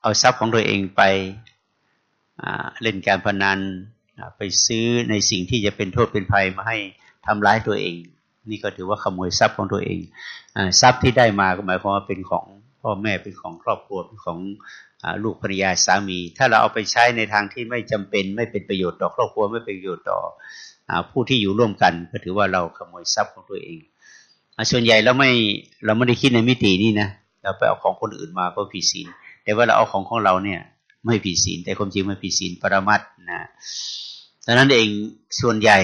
เอาทรัพย์ของตัวเองไปเล่นการพนันไปซื้อในสิ่งที่จะเป็นโทษเป็นภัยมาให้ทำร้ายตัวเอง นี่ก็ถือว่าขโมยทรัพย์ของตัวเองอทรัพย์ที่ได้มาก็หมายความว่าเป็นของพ่อแม่เป็นของครอบครัวเป็นของลูกภรรยาสามี ถ้าเราเอาไปใช้ในทางที่ไม่จำเป็น ไม่เป็นประโยชน์ต่อครอบครัวไม่เป็นประโยชน์ต่อ ผู้ที่อยู่ร่วมกัน ก็ถือว่าเราขโมยทรัพย์ของตัวเองส่วนใหญ่เราไม่เราไม่ได้คิดในมิตินี้นะเราไปเอาของคนอื่นมาก็ผิดศีลแต่ว่าเราเอาของของเราเนี่ย ไม่ผิดศีลแต่ความจริงไม่ผิดศีลปรมัตนะดังนั้นเองส่วนใหญ่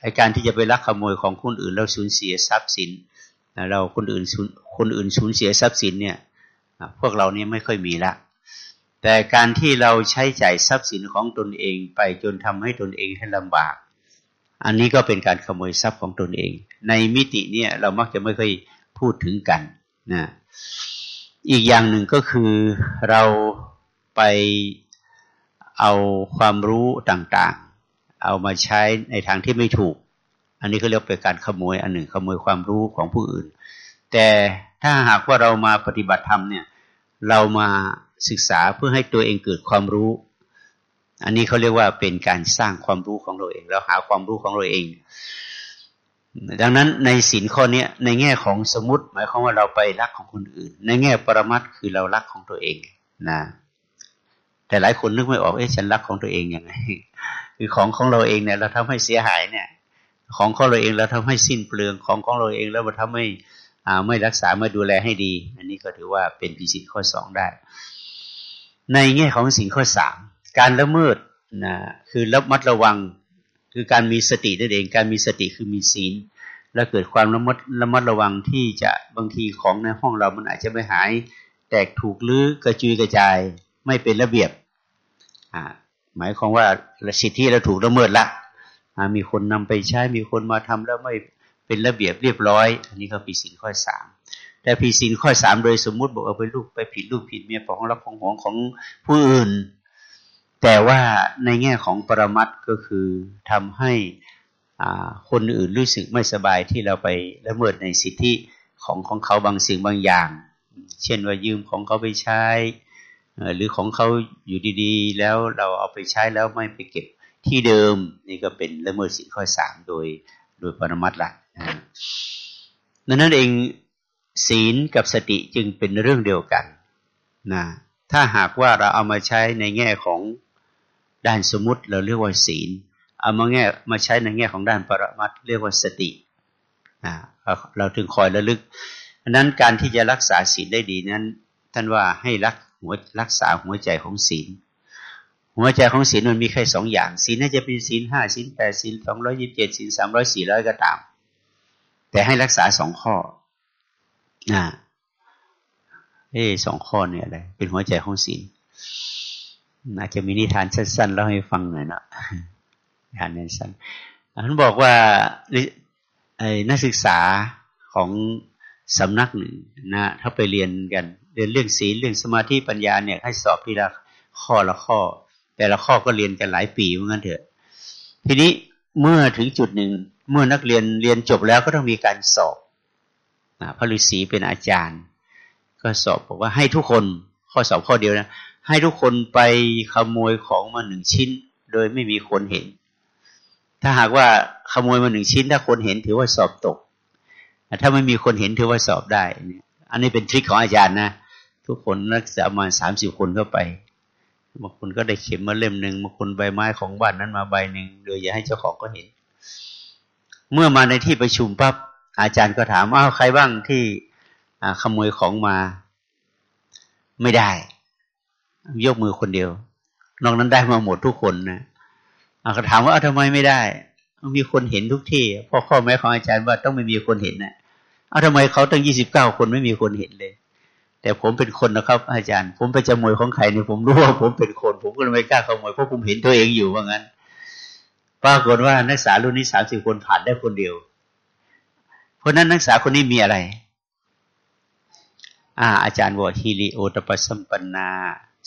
ไอการที่จะไปลักขโมยของคนอื่นแล้วสูญเสียทรัพย์สินเราคนอื่นคนอื่นสูญเสียทรัพย์สินเนี่ยพวกเราเนี่ยไม่ค่อยมีละแต่การที่เราใช้จ่ายทรัพย์สินของตนเองไปจนทำให้ตนเองให้ลำบาก อันนี้ก็เป็นการขโมยทรัพย์ของตนเอง ในมิติเนี่ยเรามักจะไม่ค่อยพูดถึงกันนะอีกอย่างหนึ่งก็คือเราไปเอาความรู้ต่างๆ เอามาใช้ในทางที่ไม่ถูก อันนี้เขาเรียกเป็นการขโมยอันหนึ่งขโมยความรู้ของผู้อื่น แต่ถ้าหากว่าเรามาปฏิบัติธรรมเนี่ยเรามาศึกษาเพื่อให้ตัวเองเกิดความรู้ อันนี้เขาเรียกว่าเป็นการสร้างความรู้ของเราเอง เราหาความรู้ของเราเอง ดังนั้นในสินข้อนี้ในแง่ของสมมติ หมายความว่าเราไปรักของคนอื่น ในแง่ปรมัตคือเรารักของตัวเองนะแต่หลายคนนึกไม่ออกเอ๊ะฉันรักของตัวเองยังไงคือของของเราเองเนี่ยเราทำให้เสียหายเนี่ย ของของเราเองเราทำให้สิ้นเปลืองของของเราเองแล้วมาทำให้อ่าไม่รักษาไม่ดูแลให้ดี อันนี้ก็ถือว่าเป็นปีสินข้อสองได้ ในแง่ของสิ่ข้อสาม การละเมิดนะคือระมัดระวัง คือการมีสตินั่นเอง การมีสติคือมีศีล และเกิดความระมัดระมัดระวังที่จะบางทีของในห้องเรามันอาจจะไม่หาย แตกถูกหรือกระจุยกระจายไม่เป็นระเบียบอ่าหมายความว่าสิทธิเราถูกละเมิดละมีคนนำไปใช้มีคนมาทำแล้วไม่เป็นระเบียบเรียบร้อย อันนี้ก็ผิดสินข้อสามแต่ผิดสินข้อสามโดยสมมุติบอกเอาไปลูกไปผิดลูกผิดเมียของรับของหวงของผู้อื่น แต่ว่าในแง่ของปรมัตก็คือทำให้คนอื่นรู้สึกไม่สบายที่เราไปละเมิดในสิทธิของของเขาบางสิ่งบางอย่าง เช่นว่ายืมของเขาไปใช้ หรือของเขาอยู่ดีๆ แล้วเราเอาไปใช้แล้วไม่ไปเก็บที่เดิม นี่ก็เป็นละเมิดสินข้อสามโดยโดยปรมัตละดังนั้นเองศีลกับสติจึงเป็นเรื่องเดียวกันนะถ้าหากว่าเราเอามาใช้ในแง่ของ ด้านสมมติเราเรียกว่าศีล เอามาแง่มาใช้ในแง่ของด้านปรมัตเรียกว่าสติเราถึงคอยระลึกดังนั้นการที่จะรักษาศีลได้ดีนั้น ท่านว่าให้รักหัวรักษาหัวใจของศีล หัวใจของศีลมันมีแค่สองอย่างศีลน่าจะเป็นศีลห้าศีลแปดศีลสองร้อยิบเจ็ดศีลสามร้อยสี่ร้อยก็ตาม แต่ให้รักษาสองข้อนะเอ้สองข้อเนี่ยอะไรเป็นหัวใจของศีล อาจจะมีนิทานสั้นๆเล่าให้ฟังหน่อยนะนิทานสั้นท่านบอกว่าไอ้นักศึกษาของสำนักหนึ่งนะถ้าไปเรียนกัน เรียนเรื่องศีลเรื่องสมาธิปัญญาเนี่ยให้สอบทีละข้อละข้อ แต่ละข้อก็เรียนกันหลายปีเหมือนกันเถอะ ทีนี้เมื่อถึงจุดหนึ่ง เมื่อนักเรียนเรียนจบแล้วก็ต้องมีการสอบพระฤาษีเป็นอาจารย์ ก็สอบบอกว่าให้ทุกคนข้อสอบข้อเดียวนะ ให้ทุกคนไปขโมยของมาหนึ่งชิ้น โดยไม่มีคนเห็น ถ้าหากว่าขโมยมาหนึ่งชิ้น ถ้าคนเห็นถือว่าสอบตก ถ้าไม่มีคนเห็นถือว่าสอบได้ อันนี้เป็นทริคของอาจารย์นะ ทุกคนนักศึกษามาสามสิบคนเข้าไปบางคนก็ได้เข็มมาเล่มหนึ่งบางคนใบไม้ของบ้านนั้นมาใบหนึ่งโดยอย่าให้เจ้าของก็เห็น เมื่อมาในที่ประชุมปั๊บอาจารย์ก็ถามอ้าวใครบ้างที่ขโมยของมา ไม่ได้ ยกมือคนเดียวนอกนั้นได้มาหมดทุกคนนะอาก็ถามว่าเอาทำไมไม่ได้ มีคนเห็นทุกที่พ่อข้อแม้ของอาจารย์ว่าต้องไม่มีคนเห็นนะเอาทำไมเขาตั้งยี่สิบเก้าคนไม่มีคนเห็นเลย แต่ผมเป็นคนนะครับ อาจารย์ ผมไปจะมวยของใครเนี่ยผมรู้ว่าผมเป็นคน ผมก็เลยไม่กล้าขโมยเพราะผมเห็นตัวเองอยู่ว่างั้นปรากฏว่านักศึกษารุ่นนี้สามสิบคนผ่านได้คนเดียว เพราะนั้นนักศึกษาคนนี้มีอะไร อ่า อาจารย์บอกฮิริโอตปสัมปันนา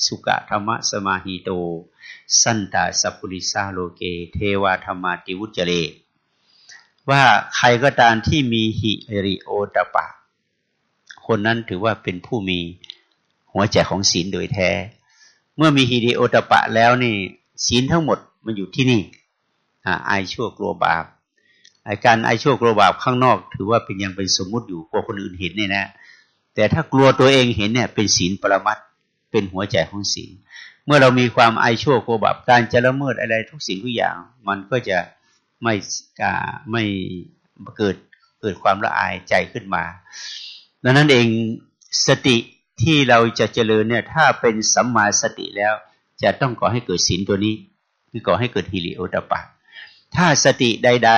สุกะธรรมะสมาหิโต สันตาสัพพุริสาโลเก เทวาธรรมาติวุจเร ว่าใครก็ตามที่มีหิริโอตปะ คนนั้นถือว่าเป็นผู้มีหัวใจของศีลโดยแท้ เมื่อมีฮิริโอตปะแล้วนี่ศีลทั้งหมดมันอยู่ที่นี่อาไอชั่วกลัวบาปไอการไอชั่วกลัวบาปข้างนอก ถือว่าเป็นยังเป็นสมมุติอยู่กลัวคนอื่นเห็นเนี่ยนะ แต่ถ้ากลัวตัวเองเห็นเนี่ยเป็นศีลปรมัต เป็นหัวใจของศีลเมื่อเรามีความไอชั่วกลัวบาปการจะละเมิดอะไรทุกสิ่งทุกอย่าง มันก็จะไม่กาไม่เกิดเกิดความละอายใจขึ้นมา ดังนั้นเองสติที่เราจะเจริญเนี่ยถ้าเป็นสัมมาสติแล้วจะต้องก่อให้เกิดศีลตัวนี้ คือก่อให้เกิดฮิริโอตปะ ถ้าสติใด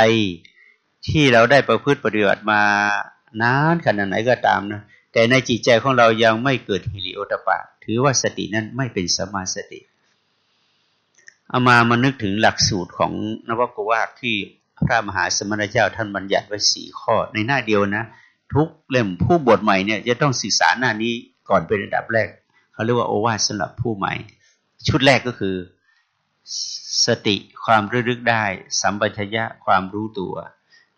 ๆที่เราได้ประพฤติปฏิบัติมานานขนาดไหนก็ตามนะ แต่ในจิตใจของเรายังไม่เกิดฮิริโอตปะ ถือว่าสตินั้นไม่เป็นสมมาสติเอามามานึกถึงหลักสูตรของนวโกวาทที่พระมหาสมณเจ้าท่านบัญญัติไว้สี่ข้อ ในหน้าเดียวนะ ทุกเล่มผู้บวชใหม่เนี่ยจะต้องศึกษาหน้านี้ก่อนเป็นระดับแรก เขาเรียกว่าโอวาทสำหรับผู้ใหม่ ชุดแรกก็คือสติความระลึกได้ สัมปชัญญะความรู้ตัว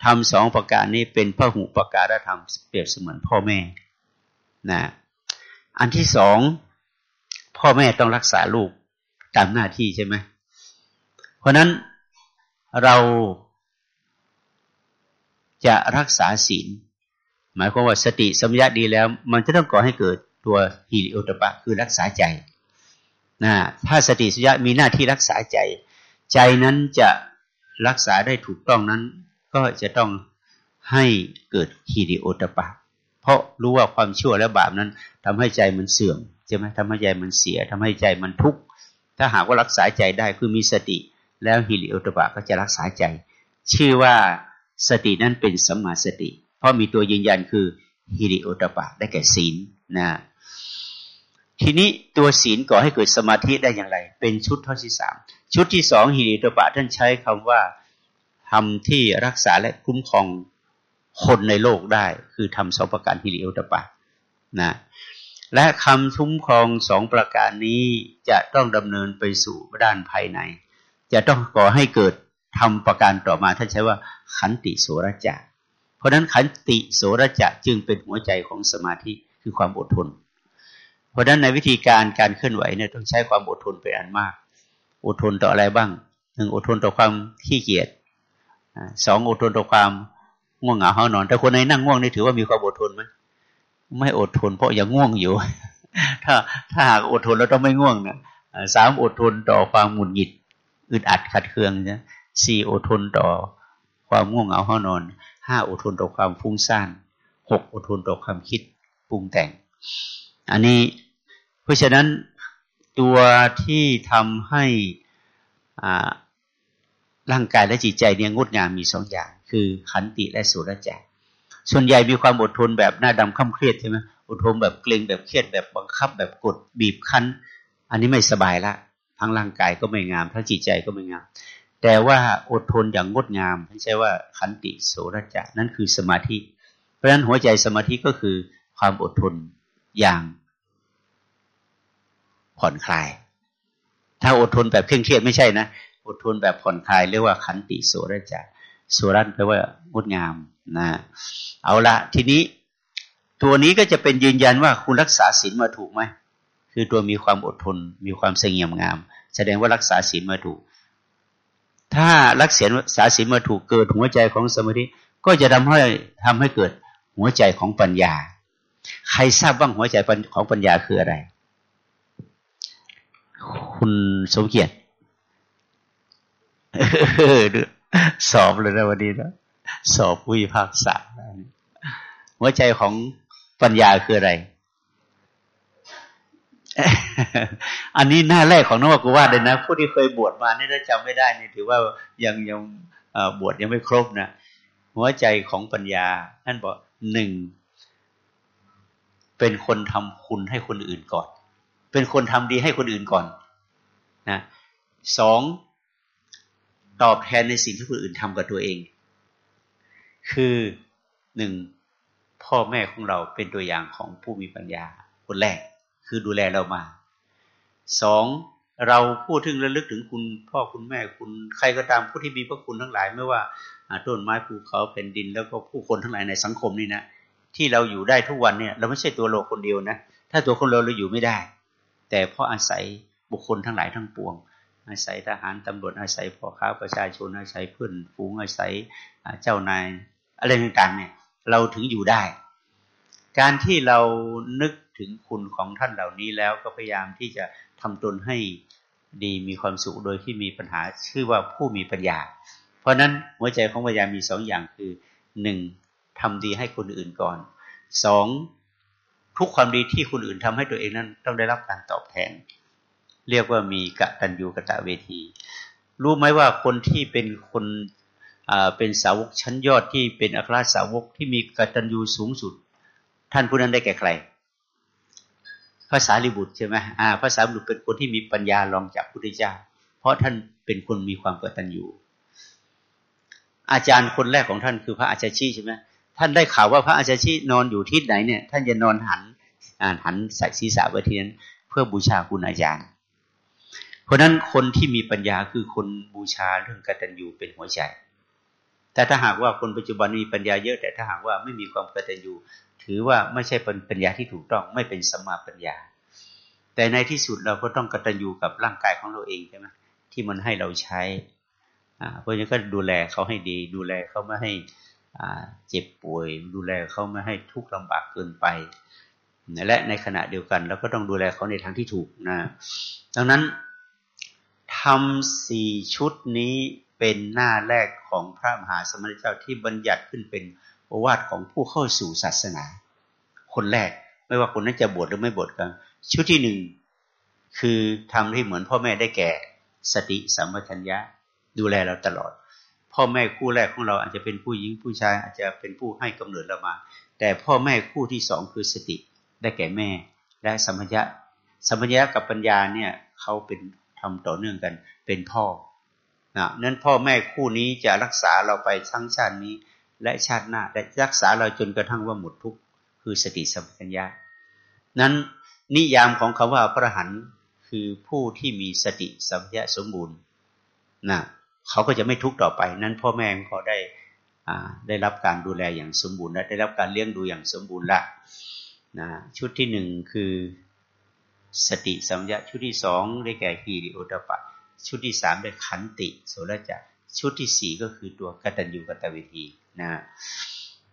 ทำสองประการนี้เป็นพระหูประการธรรมเปรียบเสมือนพ่อแม่ นะอันที่สองพ่อแม่ต้องรักษาลูกตามหน้าที่ใช่ไหมเพราะนั้นเราจะรักษาศีลหมายความว่าสติสมยะดีแล้ว มันจะต้องก่อให้เกิดตัวฮิริโอตปะคือรักษาใจนะถ้าสติสมยะมีหน้าที่รักษาใจ ใจนั้นจะรักษาได้ถูกต้องนั้น ก็จะต้องให้เกิดฮิริโอตปะ เพราะรู้ว่าความชั่วและบาปนั้นทำให้ใจมันเสื่อมใช่ไหมทำให้ใจมันเสียทำให้ใจมันทุกข์ถ้าหากว่ารักษาใจได้คือมีสติ แล้วฮิริโอตปะก็จะรักษาใจ ชื่อว่าสตินั้นเป็นสัมมาสติ เพราะมีตัวยืนยันคือฮิริโอตปะได้แก่ศีลนะทีนี้ตัวศีลก่อให้เกิดสมาธิได้อย่างไร เป็นชุดท่อที่สามชุดที่สองฮิริโอตปะท่านใช้คำว่าทำที่รักษาและคุ้มครอง คนในโลกได้ คือทำสองประการฮิริโอตปะนะและคำคุ้มครองสองประการนี้จะต้องดำเนินไปสู่ด้านภายใน จะต้องก่อให้เกิดทำประการต่อมาท่านใช้ว่าขันติโสรจะ เพราะนั้นขันติโสรจะจึงเป็นหัวใจของสมาธิคือความอดทน เพราะฉะนั้นในวิธีการการเคลื่อนไหวเนี่ยต้องใช้ความอดทนเป็นอันมาก อดทนต่ออะไรบ้างหนึ่งอดทนต่อความขี้เกียจสองอดทนต่อความ ง่วงเหงาเฮานอน แต่คนในนั่งง่วงนี่ถือว่ามีความอดทนไหมไม่อดทน เพราะยังง่วงอยู่ ถ้าถ้าหากอดทนแล้วต้องไม่ง่วงนะสามอดทนต่อความหงุดหงิดอึดอัดขัดเคืองนะสี่อดทนต่อความง่วงเหงาห้านอนห้าอดทนต่อความฟุ้งซ่านหกอดทนต่อความคิดปรุงแต่ง อันนี้เพราะฉะนั้นตัวที่ทำให้ร่างกายและจิตใจเนี่ยงดงามมีสองอย่าง คือขันติและสุรจักส่วนใหญ่มีความอดทนแบบหน้าดำข้าเครียดใช่ไหมอดทนแบบเกรงแบบเครียดแบบบังคับแบบกดบีบคั้น อันนี้ไม่สบายละทั้งร่างกายก็ไม่งามทั้งจิตใจก็ไม่งาม แต่ว่าอดทนอย่างงดงามไม่ใช่ว่าขันติโสรจะนั่นคือสมาธิ เพราะฉะนั้นหัวใจสมาธิก็คือความอดทนอย่างผ่อนคลาย ถ้าอดทนแบบเคร่งเครียดไม่ใช่นะ อดทนแบบผ่อนคลายเรียกว่าขันติโสรจะ สรันแปลว่างดงามนะเอาละทีนี้ ตัวนี้ก็จะเป็นยืนยันว่าคุณรักษาศีลมาถูกไหมคือตัวมีความอดทน มีความเสงี่ยมงาม แสดงว่ารักษาศีลมาถูก ถ้ารักเสียสาศีลมาถูกเกิดหัวใจของสมาธิก็จะทำให้ทำให้เกิดหัวใจของปัญญา ใครทราบบ้างหัวใจของปัญญาคืออะไร คุณสมเกียรติ สอบเลยนะวันนี้นะสอบวิภาคษาหัวใจของปัญญาคืออะไร อันนี้หน้าแรกของนวกุว่าเลยนะ ผู้ที่เคยบวชมานี่ถ้าจำไม่ได้นี่ถือว่ายังยังบวชยังไม่ครบนะหัวใจของปัญญาท่านบอกหนึ่งเป็นคนทำคุณให้คนอื่นก่อน เป็นคนทำดีให้คนอื่นก่อนนะสอง ตอบแทนในสิ่งที่คนอื่นทำกับตัวเอง คือหนึ่งพ่อแม่ของเราเป็นตัวอย่างของผู้มีปัญญาคนแรก คือดูแลเรามาสองเราพูดถึงระลึกถึงคุณ พ่อคุณแม่คุณใครก็ตามผู้ที่มีพระคุณทั้งหลายไม่ว่าต้นไม้ภูเขาแผ่นดินแล้วก็ผู้คนทั้งหลายในสังคมนี่นะที่เราอยู่ได้ทุกวันเนี่ย เราไม่ใช่ตัวเราคนเดียวนะ ถ้าตัวคนเราเราอยู่ไม่ได้ แต่เพราะอาศัยบุคคลทั้งหลายทั้งปวง อาศัยทหารตำรวจอาศัยพ่อค้าประชาชนอาศัยเพื่อนฝูงอาศัยเจ้านายอะไรต่างๆเนี่ย เราถึงอยู่ได้ การที่เรานึกถึงคุณของท่านเหล่านี้แล้วก็พยายามที่จะทำตนให้ดีมีความสุขโดยที่มีปัญหาชื่อว่าผู้มีปัญญา เพราะนั้นหัวใจของปัญญามีสองอย่างคือหนึ่งทำดีให้คนอื่นก่อนสองทุกความดีที่คนอื่นทำให้ตัวเองนั้นต้องได้รับการตอบแทน เรียกว่ามีกะตัญญูกะตะเวที รู้ไหมว่าคนที่เป็นคนเป็นสาวกชั้นยอดที่เป็นอัครสาวกที่มีกตัญญูสูงสุด ท่านผู้นั้นได้แก่ใครภาษาลิบุตรใช่ไหมอ่าภาษาลิบุตรเป็นคนที่มีปัญญารองจากพุทธเจ้า เพราะท่านเป็นคนมีความกตัญญูอาจารย์คนแรกของท่านคือพระอาจารย์ชีใช่ไหมท่านได้ข่าวว่าพระอาจารย์ชีนอนอยู่ทิศไหนเนี่ย ท่านจะนอนหันอ่านหันใส่ศีรษะไปที่นั้นเพื่อบูชาคุณอาจารย์ เพราะนั้นคนที่มีปัญญาคือคนบูชาเรื่องกตัญญูเป็นหัวใจ แต่ถ้าหากว่าคนปัจจุบันมีปัญญาเยอะ แต่ถ้าหากว่าไม่มีความกตัญญูถือว่าไม่ใช่เป็นปัญญาที่ถูกต้องไม่เป็นสมาปัญญา แต่ในที่สุดเราก็ต้องกตัญญูกับร่างกายของเราเองใช่ไหมที่มันให้เราใช้เพราะฉะนั้นก็ดูแลเขาให้ดี ดูแลเขาไม่ให้เจ็บป่วย ดูแลเขาไม่ให้ทุกข์ลำบากเกินไปและในขณะเดียวกันเราก็ต้องดูแลเขาในทางที่ถูกนะดังนั้น ทำสี่ชุดนี้เป็นหน้าแรกของพระมหาสมณเจ้าที่บัญญัติขึ้นเป็นโอวาทของผู้เข้าสู่ศาสนา คนแรกไม่ว่าคนนั้นจะบวชหรือไม่บวชกัน ชุดที่หนึ่งคือทำให้เหมือนพ่อแม่ได้แก่สติสัมปชัญญะดูแลเราตลอด พ่อแม่คู่แรกของเราอาจจะเป็นผู้หญิงผู้ชาย อาจจะเป็นผู้ให้กำเนิดเรามา แต่พ่อแม่คู่ที่สองคือสติได้แก่แม่ และสัมปชัญญะสัมปชัญญะกับปัญญาเนี่ยเขาเป็น ทำต่อเนื่องกันเป็นพ่อนะนั้นพ่อแม่คู่นี้จะรักษาเราไปทั้งชาตินี้ และชาติหน้าและรักษาเราจนกระทั่งว่าหมดทุกข์คือสติสัมปชัญญะนั้นนิยามของคาว่าพระหันคือผู้ที่มีสติสัมปชัญญะสมบูรณ์นะเขาก็จะไม่ทุกข์ต่อไป นั้นพ่อแม่เขาได้ได้รับการดูแลอย่างสมบูรณ์และได้รับการเลี้ยงดูอย่างสมบูรณ์ละนะชุดที่หนึ่งคือ สติสัมยะชุดที่สองได้แก่ฮีริโอตปะ ชุดที่สามได้ขันติโสรจะชุดที่สี่ก็คือตัวกตัญญูกตวิธีนะ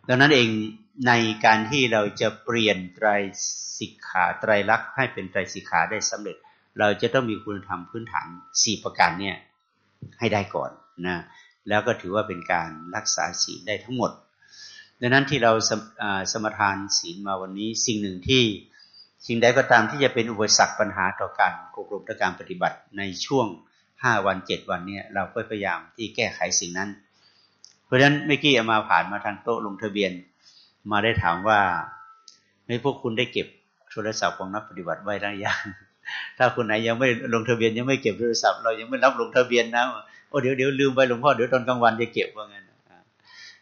ดังนั้นเองในการที่เราจะเปลี่ยนไตรสิกขาไตรลักษณ์ให้เป็นไตรสิกขาได้สำเร็จ เราจะต้องมีคุณธรรมพื้นฐานสี่ประการเนี่ยให้ได้ก่อนนะแล้วก็ถือว่าเป็นการรักษาศีลได้ทั้งหมด ดังนั้นที่เราสมทานศีลมาวันนี้สิ่งหนึ่งที่ สิ่งใดก็ตามที่จะเป็นอุปสรรคปัญหาต่อการอบรมต่อการปฏิบัติในช่วงห้าวันเจ็ดวันเนี่ยเราก็พยายามที่แก้ไขสิ่งนั้น เพราะฉะนั้นเมื่อกี้มาผ่านมาทางโต๊ะลงทะเบียน มาได้ถามว่าไม่พวกคุณได้เก็บโทรศัพท์ของนักปฏิบัติไว้หรือยังถ้าคนไหนยังไม่ลงทะเบียนยังไม่เก็บโทรศัพท์เรายังไม่รับลงทะเบียนนะโอ้เดี๋ยวเดี๋ยวลืมไปหลวงพ่อเดี๋ยวตอนกลางวันจะเก็บว่างั้น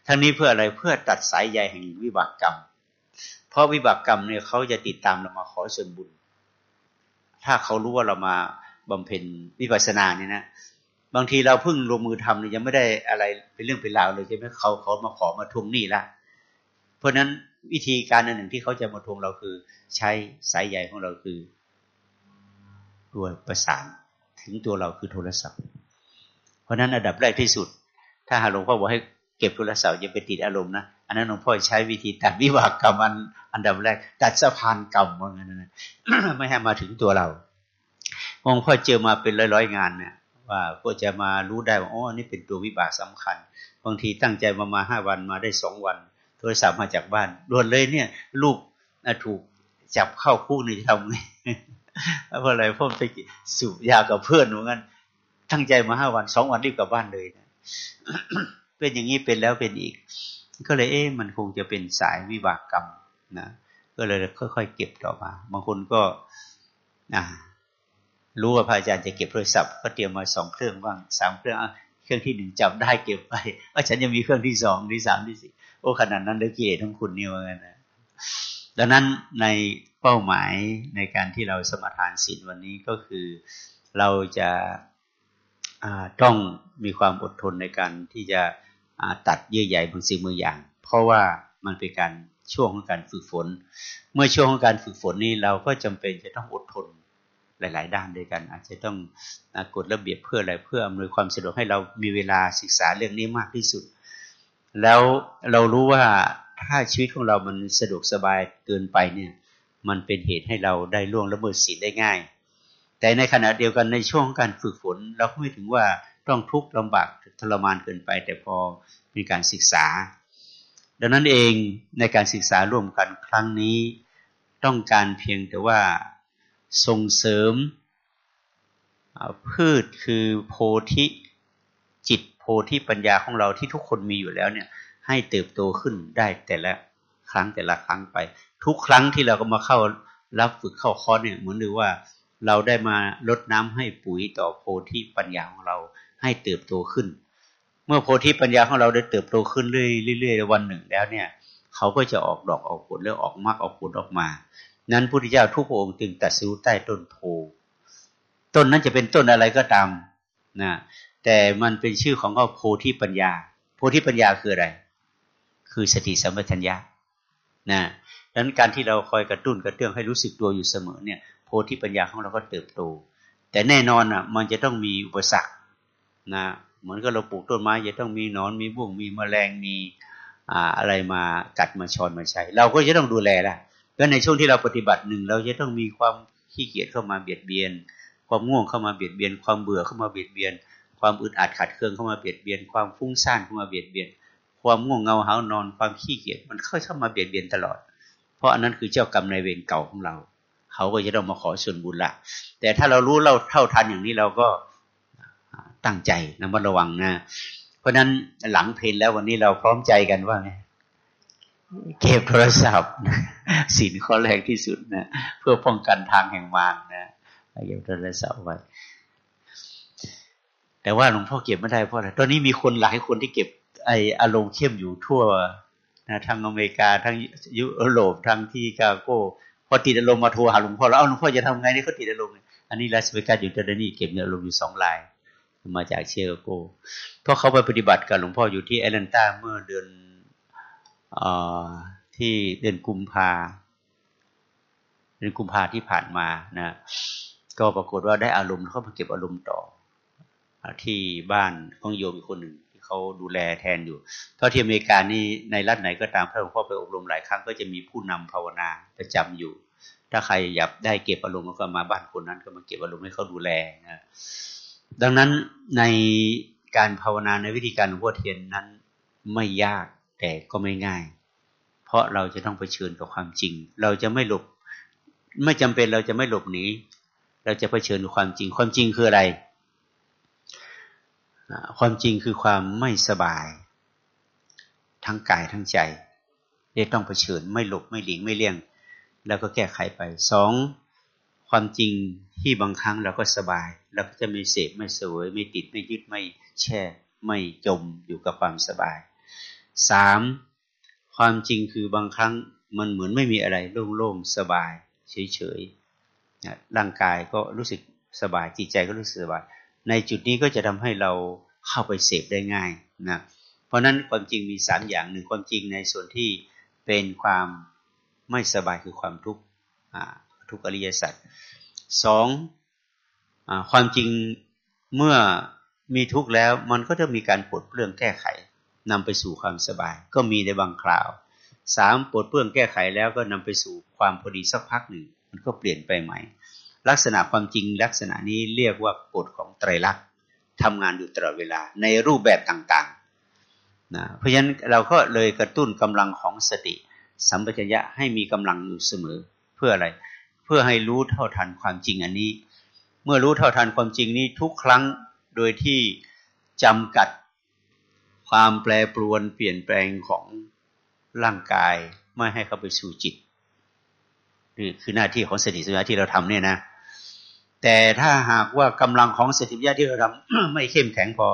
ทั้งนี้เพื่ออะไรเพื่อตัดสายใยแห่งวิบากกรรม เพราะวิบากกรรมเนี่ยเขาจะติดตามเรามาขอส่วนบุญ ถ้าเขารู้ว่าเรามาบำเพ็ญวิปัสสนาเนี่ยนะบางทีเราเพิ่งลงมือทำเนี่ยยังไม่ได้อะไรเป็นเรื่องเป็นราวเลยใช่ไหมเขาเขามาขอมาทวงหนี้ละเพราะนั้นวิธีการหนึ่งที่เขาจะมาทวงเราคือ ใช้สายใยของเราคือตัวประสานถึงตัวเราคือโทรศัพท์ เพราะนั้นอันดับแรกที่สุด ถ้าหาหลวงพ่อบอกให้เก็บโทรศัพท์อย่าไปติดอารมณ์นะ อันนั้นหลวงพ่อใช้วิธีตัดวิบากกรรมอันอันดับแรก ตัดสะพานกรรมว่างั้นนะไม่ให้มาถึงตัวเราหลวงพ่อเจอมาเป็นร้อยๆงานเนี่ยว่าก็จะมารู้ได้ว่าอ๋อนี่เป็นตัววิบากสำคัญ บางทีตั้งใจมามาห้าวันมาได้สองวัน โทรศัพท์มาจากบ้านด่วนเลยเนี่ย ลูกถูกจับเข้าคุกนี่จะทำไงเพราะอะไรพ่อไปสูบยากับเพื่อนเหมือนกันตั้งใจมาห้าวันสองวันรีบกลับบ้านเลยนะเป็นอย่างนี้เป็นแล้วเป็นอีก ก็เลยเอ๊ะมันคงจะเป็นสายวิบากกรรมนะก็เลยค่อยๆเก็บต่อมา บางคนก็รู้ว่าพระอาจารย์จะเก็บโทรศัพท์ก็เตรียมมาสองเครื่องบ้างสามเครื่องเครื่องที่หนึ่งจำได้เก็บไปว่าฉันยังมีเครื่องที่สองที่สามที่สี่โอ้ขนาดนั้นเลยกิเลสทั้งคุณนี่ว่างั้นนะดังนั้นในเป้าหมายในการที่เราสมาทานศีลวันนี้ก็คือเราจะต้องมีความอดทนในการที่จะ ตัดเยื่อใยบางสิ่งบางอย่าง เพราะว่ามันเป็นการช่วงของการฝึกฝน เมื่อช่วงของการฝึกฝนนี้เราก็จำเป็นจะต้องอดทนหลาย ๆ ด้านด้วยกัน อาจจะต้องกฎระเบียบเพื่ออะไรเพื่ออำนวยความสะดวกให้เรามีเวลาศึกษาเรื่องนี้มากที่สุด แล้วเรารู้ว่าถ้าชีวิตของเรามันสะดวกสบายเกินไปเนี่ยมันเป็นเหตุให้เราได้ล่วงละเมิดศีลได้ง่าย แต่ในขณะเดียวกันในช่วงการฝึกฝน เราก็ไม่ถึงว่า ต้องทุกข์ลำบากทรมานเกินไป แต่พอมีการศึกษา ดังนั้นเองในการศึกษาร่วมกันครั้งนี้ ต้องการเพียงแต่ว่าส่งเสริมพืชคือโพธิจิตโพธิปัญญาของเราที่ทุกคนมีอยู่แล้วเนี่ย ให้เติบโตขึ้นได้แต่ละครั้งแต่ละครั้งไป ทุกครั้งที่เราก็มาเข้ารับฝึกเข้าคอร์สเนี่ยเหมือนหรือว่าเราได้มาลดน้ำให้ปุ๋ยต่อโพธิปัญญาของเรา ให้เติบโตขึ้น เมื่อโพธิปัญญาของเราได้เติบโตขึ้นเรื่อยๆวันหนึ่งแล้วเนี่ย เขาก็จะออกดอกออกผลแล้วออกมากออกผลออกมา นั้นพุทธเจ้าทุกองค์จึงตัดสู้ใต้ต้นโพต้นนั้นจะเป็นต้นอะไรก็ตามนะแต่มันเป็นชื่อของเขาโพธิปัญญา โพธิปัญญาคืออะไร คือสติสัมปชัญญะนะดังนั้นการที่เราคอยกระตุ้นกระเตื้องให้รู้สึกตัวอยู่เสมอเนี่ย โพธิปัญญาของเราก็เติบโต แต่แน่นอนอะมันจะต้องมีอุปสรรค นะเหมือนกับเราปลูกต้นไม้จะต้องมีหนอนมีบุ้งมีแมลงมีอะไรมากัดมาชอนมาใช้ เราก็จะต้องดูแลละก็ในช่วงที่เราปฏิบัติหนึ่งเราจะต้องมีความขี้เกียจเข้ามาเบียดเบียน ความง่วงเข้ามาเบียดเบียน ความเบื่อเข้ามาเบียดเบียน ความอึดอัดขัดเคืองเข้ามาเบียดเบียน ความฟุ้งซ่านเข้ามาเบียดเบียน ความง่วงเงาหานอน ความขี้เกียจมันเข้าเข้ามาเบียดเบียนตลอด เพราะอันนั้นคือเจ้ากรรมนายเวรเก่าของเรา เขาก็จะต้องมาขอส่วนบุญละแต่ถ้าเรารู้เราเท่าทันอย่างนี้เราก็ ตั้งใจนะมัดระวังนะ เพราะนั้นหลังเพลนแล้ววันนี้เราพร้อมใจกันว่าไงเก็บโทรศัพท์สินข้อแรกที่สุดนะเพื่อป้องกันทางแห่งมารนะเก็บโทรศัพท์ไว้แต่ว่าหลวงพ่อเก็บไม่ได้เพราะอะไรตอนนี้มีคนหลายคนที่เก็บไออารมณ์เข้มอยู่ทั่วนะทั้งอเมริกาทั้งยุโรปทั้งที่กาโก้พอติดอารมณ์มาโทรหาหลวงพ่อแล้วเอาหลวงพ่อจะทำไงนี่เขาติดอารมณ์อันนี้ลาสเวกัสอยู่จอร์นีเก็บอารมณ์อยู่สองลาย มาจากเชียโกเพราะเขาไปปฏิบัติกับหลวงพ่ออยู่ที่แอตแลนตาเมื่อเดือนอที่เดือนกุมภาเดือนกุมภาที่ผ่านมานะก็ปรากฏว่าได้อารมณ์เขามาเก็บอารมณ์ต่อ ที่บ้านของโยมอีกคนหนึ่งที่เขาดูแลแทนอยู่ เพราะที่อเมริกานี่ในรัฐไหนก็ตามพระหลวงพ่อไปอบรมหลายครั้งก็จะมีผู้นำภาวนาประจำอยู่ ถ้าใครอยากได้เก็บอารมณ์ก็มาบ้านคนนั้นก็มาเก็บอารมณ์ให้เขาดูแลนะ ดังนั้นในการภาวนาในวิธีการหลวงพ่อเทียนนั้นไม่ยากแต่ก็ไม่ง่าย เพราะเราจะต้องเผชิญกับความจริง เราจะไม่หลบ ไม่จำเป็นเราจะไม่หลบหนีเราจะเผชิญกับความจริง ความจริงคืออะไร ความจริงคือความไม่สบาย ทั้งกายทั้งใจจะต้องเผชิญ ไม่หลบไม่หลีกไม่เลี่ยง แล้วก็แก้ไขไปสองความจริงที่บางครั้งเราก็สบาย เราก็จะไม่เสพไม่สวย ไม่ติดไม่ยึดไม่แช่ ไม่จมอยู่กับความสบายสามความจริงคือบางครั้งมันเหมือนไม่มีอะไรโล่งๆสบาย เฉยๆร่างกายก็รู้สึกสบายจิตใจก็รู้สึกสบาย ในจุดนี้ก็จะทำให้เราเข้าไปเสพได้ง่ายนะเพราะนั้นความจริงมีสามอย่างหนึ่งความจริงในส่วนที่เป็นความไม่สบายคือความทุกข์ทุกอริยสัจสอง ความจริงเมื่อมีทุกข์แล้วมันก็จะมีการปลดเปลื้องแก้ไขนำไปสู่ความสบาย ก็มีในบางคราวสามปลดเปลื้องแก้ไขแล้วก็นำไปสู่ความพอดีสักพักหนึ่ง มันก็เปลี่ยนไปใหม่ ลักษณะความจริงลักษณะนี้เรียกว่ากฎของไตรลักษณ์ทำงานอยู่ตลอดเวลาในรูปแบบต่างๆนะเพราะฉะนั้นเราก็เลยกระตุ้นกำลังของสติ สัมปชัญญะให้มีกำลังอยู่เสมอเพื่ออะไร เพื่อให้รู้เท่าทันความจริงอันนี้ เมื่อรู้เท่าทันความจริงนี้ทุกครั้งโดยที่จำกัดความแปรปรวนเปลี่ยนแปลงของร่างกายไม่ให้เข้าไปสู่จิตนี่คือหน้าที่ของสติสัมปชัญญะที่เราทำเนี่ยนะ แต่ถ้าหากว่ากำลังของสติสัมปชัญญะที่เราทำไม่เข้มแข็งพอ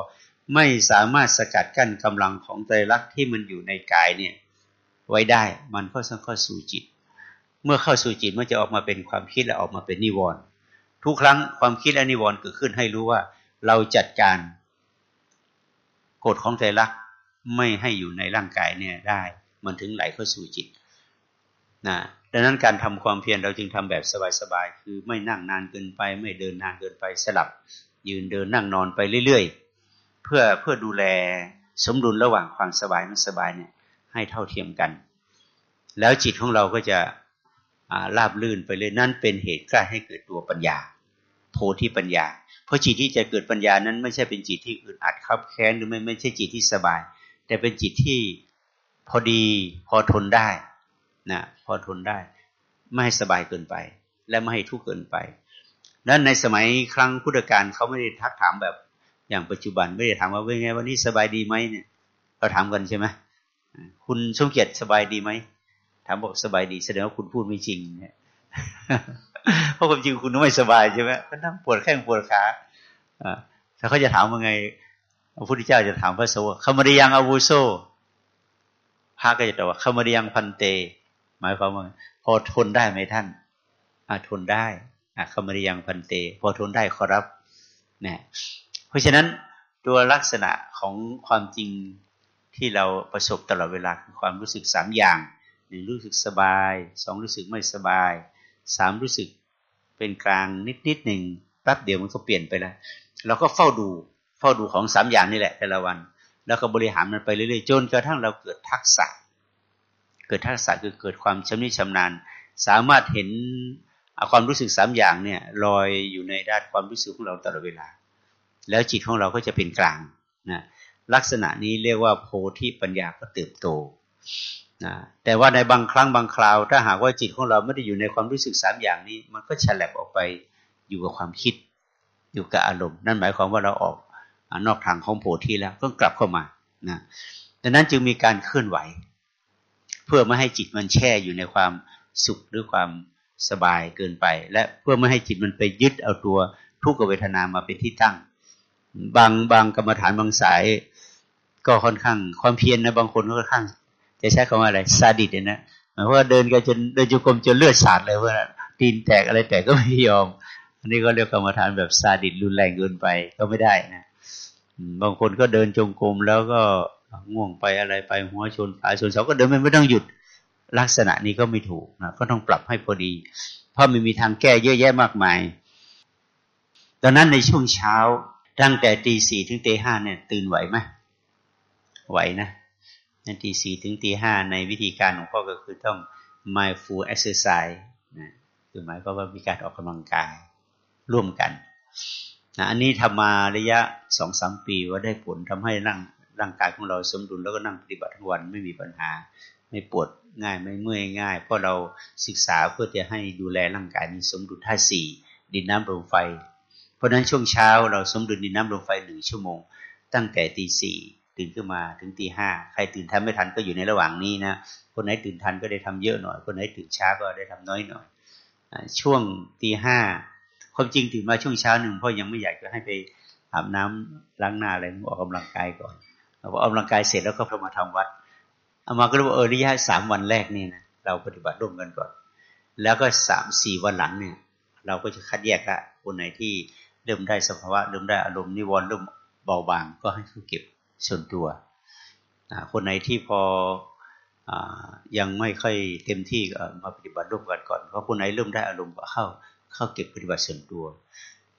ไม่สามารถสกัดกั้นกำลังของใจรักที่มันอยู่ในกายเนี่ย ไว้ได้มันก็สังเข้าสู่จิต เมื่อเข้าสู่จิตมันจะออกมาเป็นความคิดและออกมาเป็นนิวรณ์ ทุกครั้งความคิดและนิวรณ์เกิดขึ้นให้รู้ว่า เราจัดการกฎของใจรักไม่ให้อยู่ในร่างกายเนี่ยได้ มันถึงไหลเข้าสู่จิตนะดังนั้นการทำความเพียรเราจึงทำแบบสบายๆคือไม่นั่งนานเกินไป ไม่เดินนานเกินไปสลับ ยืนเดินนั่งนอนไปเรื่อยๆ เพื่อเพื่อดูแลสมดุลระหว่างความสบายไม่สบายเนี่ยให้เท่าเทียมกัน แล้วจิตของเราก็จะ ราบลื่นไปเลยนั่นเป็นเหตุใกล้ให้เกิดตัวปัญญา โพธิปัญญา เพราะจิตที่จะเกิดปัญญานั้นไม่ใช่เป็นจิตที่อึดอัดขับแค้นหรือไม่ไม่ใช่จิตที่สบาย แต่เป็นจิตที่พอดีพอทนได้นะพอทนได้ ไม่ให้สบายเกินไป และไม่ให้ทุกข์เกินไปนั้นในสมัยครั้งพุทธกาลเขาไม่ได้ทักถามแบบอย่างปัจจุบันไม่ได้ถามว่าเป็นไงวันนี้สบายดีไหมเนี่ยเราถามกันใช่ไหมคุณสมเกียรติสบายดีไหม ถามบอกสบายดีแสดงว่าคุณพูดไม่จริงเนี่ยเพราะความจริงคุณไม่สบายใช่ไหมก็นั่งปวดแข้งปวดขาถ้าเขาจะถามว่าไงพระพุทธเจ้าจะถามพระสวฆ์ขมริยังอาวุโสพระก็จะตอบว่าขมริยังพันเต หมายความว่าพอทนได้ไหมท่านอาทนได้อาขมริยังพันเต พอทนได้ขอรับเนี่เพราะฉะนั้นตัวลักษณะของความจริงที่เราประสบตลอดเวลาคือความรู้สึกสามอย่าง หนึ่งรู้สึกสบายสองรู้สึกไม่สบายสามรู้สึกเป็นกลางนิดนิดหนึ่งแป๊บเดียวมันก็เปลี่ยนไปแล้วเราก็เฝ้าดูเฝ้าดูของสามอย่างนี่แหละ แต่ละวัน แล้วก็บริหารมันไปเรื่อยๆจนกระทั่งเราเกิดทักษะ เกิดทักษะคือเกิดความชำนิชำนาญ สามารถเห็นความรู้สึกสามอย่างเนี่ยลอยอยู่ในด้านความรู้สึกของเราตลอดเวลา แล้วจิตของเราก็จะเป็นกลางนะลักษณะนี้เรียกว่าโพธิปัญญาก็เติบโต นะแต่ว่าในบางครั้งบางคราว ถ้าหากว่าจิตของเราไม่ได้อยู่ในความรู้สึกสามอย่างนี้ มันก็ฉลับออกไปอยู่กับความคิด อยู่กับอารมณ์ นั่นหมายความว่าเราออกนอกทางของโพธิแล้วก็กลับเข้ามานะดังนั้นจึงมีการเคลื่อนไหว เพื่อไม่ให้จิตมันแช่อยู่ในความสุขหรือความสบายเกินไป และเพื่อไม่ให้จิตมันไปยึดเอาตัวทุกขเวทนามาเป็นที่ตั้ง บางบางกรรมฐานบางสาย ก็ค่อนข้างความเพียรนะบางคนก็ค่อนข้าง จะใช้คำว่าอะไรซาดิสเนี่ยนะหมายว่าเดินกันจนเดินจุกรมจนเลือดสาดเลยว่าตีนแตกอะไรแตกก็ไม่ยอม อันนี้ก็เรียกกรรมฐานแบบซาดิสรุนแรงเกินไปก็ไม่ได้นะบางคนก็เดินจงกรมแล้วก็ง่วงไปอะไรไปหัวชนขาชนเสาก็เดินไม่ไม่ต้องหยุดลักษณะนี้ก็ไม่ถูกนะก็ต้องปรับให้พอดี เพราะมันมีทางแก้เยอะแยะมากมายดังนั้นในช่วงเช้าตั้งแต่ตีสี่ถึงตีห้าเนี่ย ตื่นไหวไหมไหวนะ นั่นตีสี่ถึงตีห้าในวิธีการของพ่อก็คือต้อง mindful exercise นะคือหมายความว่ามีการออกกำลังกายร่วมกันนะอันนี้ทำมาระยะสองสามปีว่าได้ผลทำให้ร่างร่างกายของเราสมดุลแล้วก็นั่งปฏิบัติทั้งวันไม่มีปัญหา ไม่ปวดง่ายไม่เมื่อยง่าย เพราะเราศึกษาเพื่อจะให้ดูแลร่างกายมีสมดุลท่าสี่ดินน้ำลมไฟ เพราะนั้นช่วงเช้าเราสมดุลดินน้ำลมไฟหนึ่งชั่วโมง ตั้งแต่ตีสี่ ตื่นขึ้นมาถึงตีห้าใครตื่นทันไม่ทันก็อยู่ในระหว่างนี้นะคนไหนตื่นทันก็ได้ทำเยอะหน่อย คนไหนตื่นช้าก็ได้ทำน้อยหน่อย ช่วงตีห้าความจริงตื่นมาช่วงเช้าหนึ่งเพราะยังไม่อยากจะให้ไปอาบน้ำล้างหน้าอะไรออกกำลังกายก่อนพอออกกำลังกายเสร็จแล้วก็พอมาทำวัดเอามาก็เลยบอกเออระยะสามวันแรกนี่นะเราปฏิบัติร่วมกันก่อน แล้วก็สามสี่วันหลังเนี่ย เราก็จะคัดแยกละคนไหนที่เริ่มได้สภาวะเริ่มได้อารมณ์นิวรณ์เริ่มเบาบางก็ให้เขาเก็บ ส่วนตัว คนไหนที่พออยังไม่ค่อยเต็มที่มาปฏิบัติร่วมกันก่อน เพราะคนไหนเริ่มได้อารมณ์ก็เข้าเข้าเก็บปฏิบัติส่วนตัว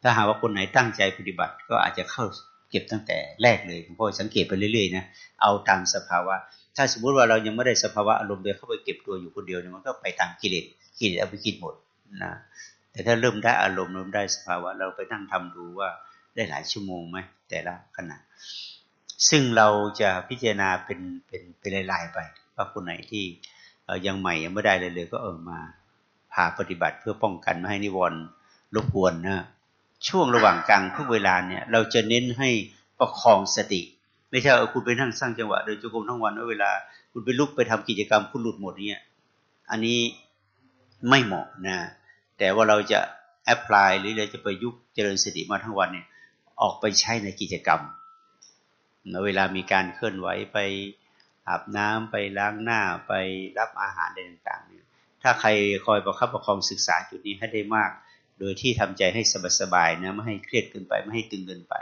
ถ้าหากว่าคนไหนตั้งใจปฏิบัติก็อาจจะเข้าเก็บตั้งแต่แรกเลยเพราะสังเกตไปเรื่อยๆนะ เอาตามสภาวะ ถ้าสมมติว่าเรายังไม่ได้สภาวะอารมณ์เดียเข้าไปเก็บตัวอยู่คนเดียวเนี่ยมันก็ไปตามกิเลส กิเลสเอาไปกินหมดนะ แต่ถ้าเริ่มได้อารมณ์เริ่มได้สภาวะ เราไปนั่งทำดูว่าได้หลายชั่วโมงไหมแต่ละขณะ ซึ่งเราจะพิจารณาเป็นเป็นเป็นลายๆไป ว่าคนไหนที่ยังใหม่ยังไม่ได้เลยเลย ก็เออมาพาปฏิบัติเพื่อป้องกันไม่ให้นิวรณ์รบกวนนะช่วงระหว่างกลางทุกเวลาเนี่ย เราจะเน้นให้ประคองสติ ไม่ใช่เออคุณไปนั่งสร้างจังหวะโดยจุกรมทั้งวันเวลา คุณไปลุกไปทำกิจกรรมคุณหลุดหมดเนี่ยอันนี้ไม่เหมาะนะแต่ว่าเราจะแอพพลายหรือเราจะไปยุกเจริญสติมาทั้งวันเนี่ยออกไปใช้ในกิจกรรม เวลามีการเคลื่อนไหวไปอาบน้ำไปล้างหน้าไปรับอาหารอะไรต่างๆเนี่ยถ้าใครคอยประคับประคองศึกษาจุดนี้ให้ได้มาก โดยที่ทำใจให้สบายๆนะไม่ให้เครียดเกินไปไม่ให้ตึงเกินไป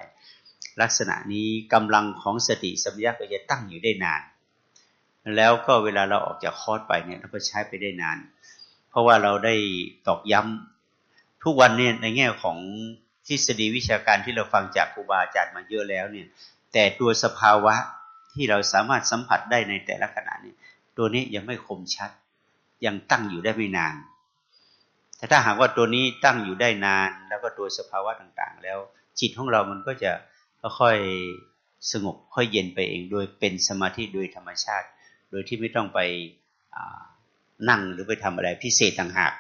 ลักษณะนี้กำลังของสติสัมยาก็จะตั้งอยู่ได้นาน แล้วก็เวลาเราออกจากคอร์สไปเนี่ยเราก็ใช้ไปได้นาน เพราะว่าเราได้ตอกย้ำทุกวันเนี่ยในแง่ของทฤษฎีวิชาการที่เราฟังจากครูบาอาจารย์มาเยอะแล้วเนี่ย แต่ตัวสภาวะที่เราสามารถสัมผัสได้ในแต่ละขณะนี้ ตัวนี้ยังไม่คมชัด ยังตั้งอยู่ได้ไม่นาน แต่ถ้าหากว่าตัวนี้ตั้งอยู่ได้นาน แล้วก็ตัวสภาวะต่างๆ แล้ว จิตของเรามันก็จะค่อยสงบค่อยเย็นไปเองโดยเป็นสมาธิโดยธรรมชาติ โดยที่ไม่ต้องไปนั่งหรือไปทำอะไรพิเศษต่างหาก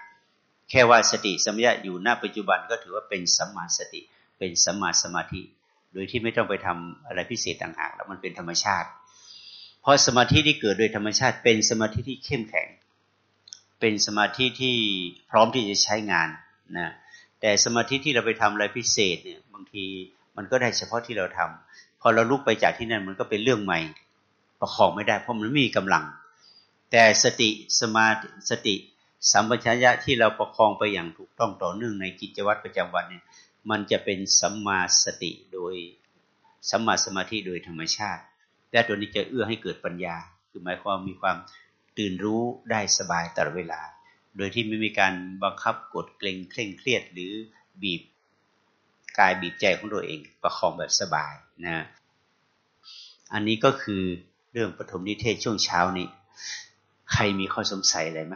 แค่ว่าสติสัมยาอยู่หน้าปัจจุบันก็ถือว่าเป็นสัมมาสติ เป็นสัมมาสมาธิ โดยที่ไม่ต้องไปทำอะไรพิเศษต่างหากแล้วมันเป็นธรรมชาติ เพราะสมาธิที่เกิดโดยธรรมชาติเป็นสมาธิที่เข้มแข็ง เป็นสมาธิที่พร้อมที่จะใช้งานนะแต่สมาธิที่เราไปทำอะไรพิเศษเนี่ยบางทีมันก็ได้เฉพาะที่เราทำพอเราลุกไปจากที่นั่นมันก็เป็นเรื่องใหม่ประคองไม่ได้เพราะมันไม่มีกำลัง แต่สติสมาสติสัมปชัญญะที่เราประคองไปอย่างถูกต้องต่อเนื่องในกิจวัตรประจำวันเนี่ย มันจะเป็นสัมมาสติโดยสัมมาสมาธิโดยธรรมชาติ และตัวนี้จะเอื้อให้เกิดปัญญา คือหมายความมีความตื่นรู้ได้สบายตลอดเวลา โดยที่ไม่มีการบังคับกดเกรงเคร่งเครียด หรือบีบกายบีบใจของตัวเอง ประคองแบบสบายนะ อันนี้ก็คือเรื่องปฐมนิเทศช่วงเช้านี้ ใครมีข้อสงสัยอะไรไหม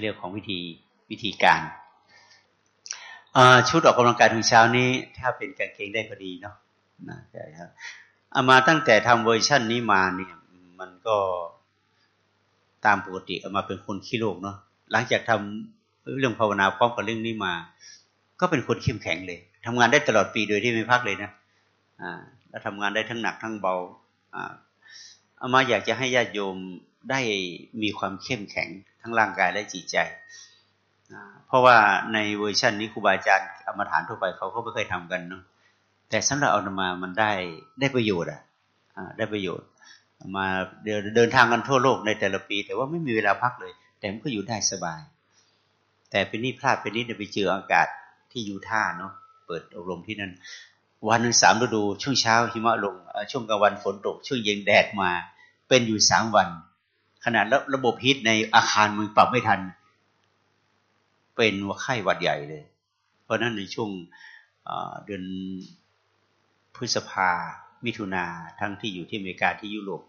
เรื่องของวิธีวิธีการ ชุดออกกำลังกายทุกเช้านี้ ถ้าเป็นกางเกงได้พอดีเนาะนะใช่ครับเอามาตั้งแต่ทำเวอร์ชันนี้มาเนี่ย มันก็ตามปกติเอามาเป็นคนขี้โลกเนาะหลังจากทำเรื่องภาวนาพร้อมกับเรื่องนี้มา ก็เป็นคนเข้มแข็งเลยทำงานได้ตลอดปีโดยที่ไม่พักเลยนะอ่าแล้วทำงานได้ทั้งหนักทั้งเบาอ่าเอามาอยากจะให้ญาติโยมได้มีความเข้มแข็งทั้งร่างกายและจิตใจ เพราะว่าในเวอร์ชันนี้ครูบาอาจารย์กรรมฐานทั่วไปเขาก็ไม่เคยทำกันเนาะแต่สำหรับเอามามันได้ได้ประโยชน์อะได้ประโยชน์ มาเดินเดินทางกันทั่วโลกในแต่ละปี แต่ว่าไม่มีเวลาพักเลย แต่มันก็อยู่ได้สบาย แต่เป็นนี่พลาดเป็นนี่ไปเจออากาศที่ยูท่าเนาะเปิดอบรมที่นั่นวันหนึ่งสามฤดูช่วงเช้าหิมะลงช่วงกลางวันฝนตก ช่วงเย็นแดดมา เป็นอยู่สามวัน ขนาดระบบฮิตในอาคารมึงปรับไม่ทัน เป็นว่าไข้หวัดใหญ่เลย เพราะนั้นในช่วงเดือนพฤษภา มิถุนา ทั้งที่อยู่ที่อเมริกาที่ยุโรป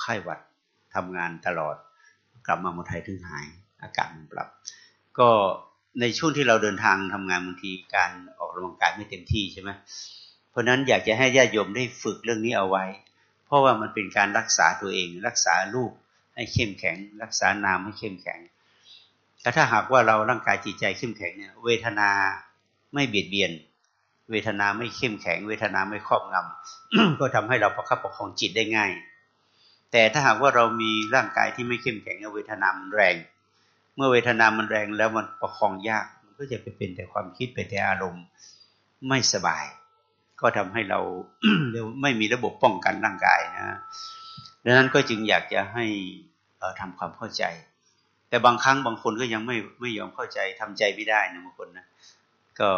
ไข้หวัดทำงานตลอด กลับมาเมืองไทยถึงหาย อากาศมันปรับ ก็ในช่วงที่เราเดินทางทำงานบางทีการออกกำลังกายไม่เต็มที่ใช่ไหมเพราะนั้นอยากจะให้ญาติโยมได้ฝึกเรื่องนี้เอาไว้ เพราะว่ามันเป็นการรักษาตัวเอง รักษาลูกให้เข้มแข็ง รักษานามให้เข้มแข็ง แต่ถ้าหากว่าเราร่างกายจิตใจเข้มแข็งเนี่ย เวทนาไม่เบียดเบียน เวทนาไม่เข้มแข็ง เวทนาไม่ครอบงำก็ทำให้เราประคับประคองจิตได้ง่าย แต่ถ้าหากว่าเรามีร่างกายที่ไม่เข้มแข็งเวทนามันแรง เมื่อเวทนามันแรงแล้วมันประคองยาก มันก็จะไปเป็นแต่ความคิดไปแต่อารมณ์ไม่สบาย ก็ทำให้เราไม่มีระบบป้องกันร่างกายนะดังนั้นก็จึงอยากจะให้ทำความเข้าใจ แต่บางครั้งบางคนก็ยังไม่ไม่ยอมเข้าใจทำใจไม่ได้นะบางคนนะก็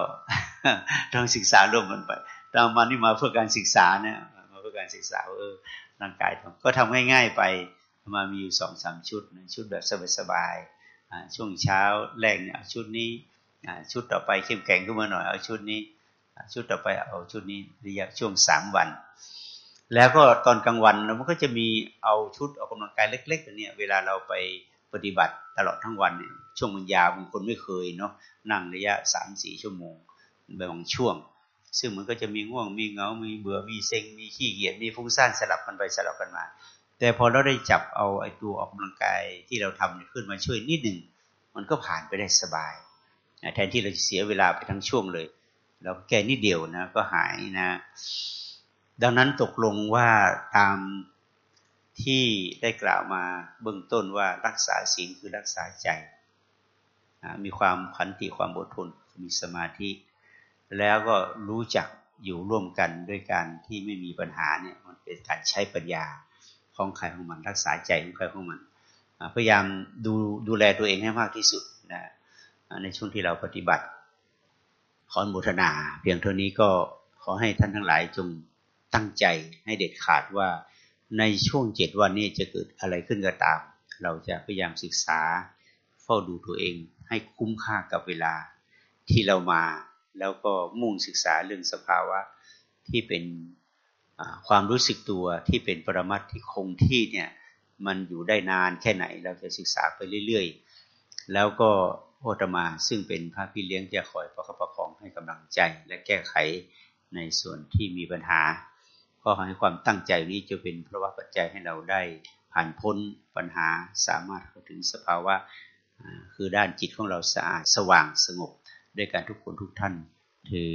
ต้องศึกษาร่วมกันไปตามมานี่มาเพื่อการศึกษาเนี่ยมาเพื่อการศึกษาเออร่างกายก็ทำง่ายๆไปมามีอยู่สองสามชุดชุดแบบสบายๆช่วงเช้าแรกเนี่ยชุดนี้ชุดต่อไปเข้มแข็งขึ้นมาหน่อยเอาชุดนี้ ชุดต่อไปเอาชุดนี้ระยะช่วงสามวัน แล้วก็ตอนกลางวันมันก็จะมีเอาชุดออกกำลังกายเล็กๆตัวนี้เวลาเราไป ปฏิบัติตลอดทั้งวันเนี่ยช่วงมันยาวบางคนไม่เคยเนาะนั่งระยะสามสี่ชั่วโมงบางช่วง ซึ่งมันก็จะมีง่วงมีเงา มีเบื่อมีเซ็ง มีขี้เกียจมีฟุ้งซ่านสลับกันไปสลับกันมา แต่พอเราได้จับเอาไอ้ตัวออกกำลังกายที่เราทำขึ้นมาช่วยนิดหนึ่งมันก็ผ่านไปได้สบายแทนที่เราจะเสียเวลาไปทั้งช่วงเลยเราแก้นิดเดียวนะก็หายนะ ดังนั้นตกลงว่าตาม ที่ได้กล่าวมาเบื้องต้นว่ารักษาศีลคือรักษาใจ มีความขันติความอดทนมีสมาธิ แล้วก็รู้จักอยู่ร่วมกันด้วยการที่ไม่มีปัญหาเนี่ยมันเป็นการใช้ปัญญาของใครของมัน รักษาใจของใครของมัน พยายามดูดูแลตัวเองให้มากที่สุดนะในช่วงที่เราปฏิบัติ ขอนบุทนา เพียงเท่านี้ก็ขอให้ท่านทั้งหลายจงตั้งใจให้เด็ดขาดว่า ในช่วงเจ็ดวันนี้จะเกิดอะไรขึ้นก็ตาม เราจะพยายามศึกษา เฝ้าดูตัวเองให้คุ้มค่ากับเวลาที่เรามา แล้วก็มุ่งศึกษาเรื่องสภาวะที่เป็นความรู้สึกตัวที่เป็นปรมัตที่คงที่เนี่ยมันอยู่ได้นานแค่ไหนเราจะศึกษาไปเรื่อยๆ แล้วก็โอตมาซึ่งเป็นพระพี่เลี้ยงจะคอยประคับประคองให้กำลังใจ และแก้ไขในส่วนที่มีปัญหา ก็ให้ความตั้งใจนี้จะเป็นเพราะว่าปัจจัยให้เราได้ผ่านพ้นปัญหาสามารถเข้าถึงสภาวะคือด้านจิตของเราสะอาดสว่างสงบด้วยการทุกคนทุกท่าน ถือ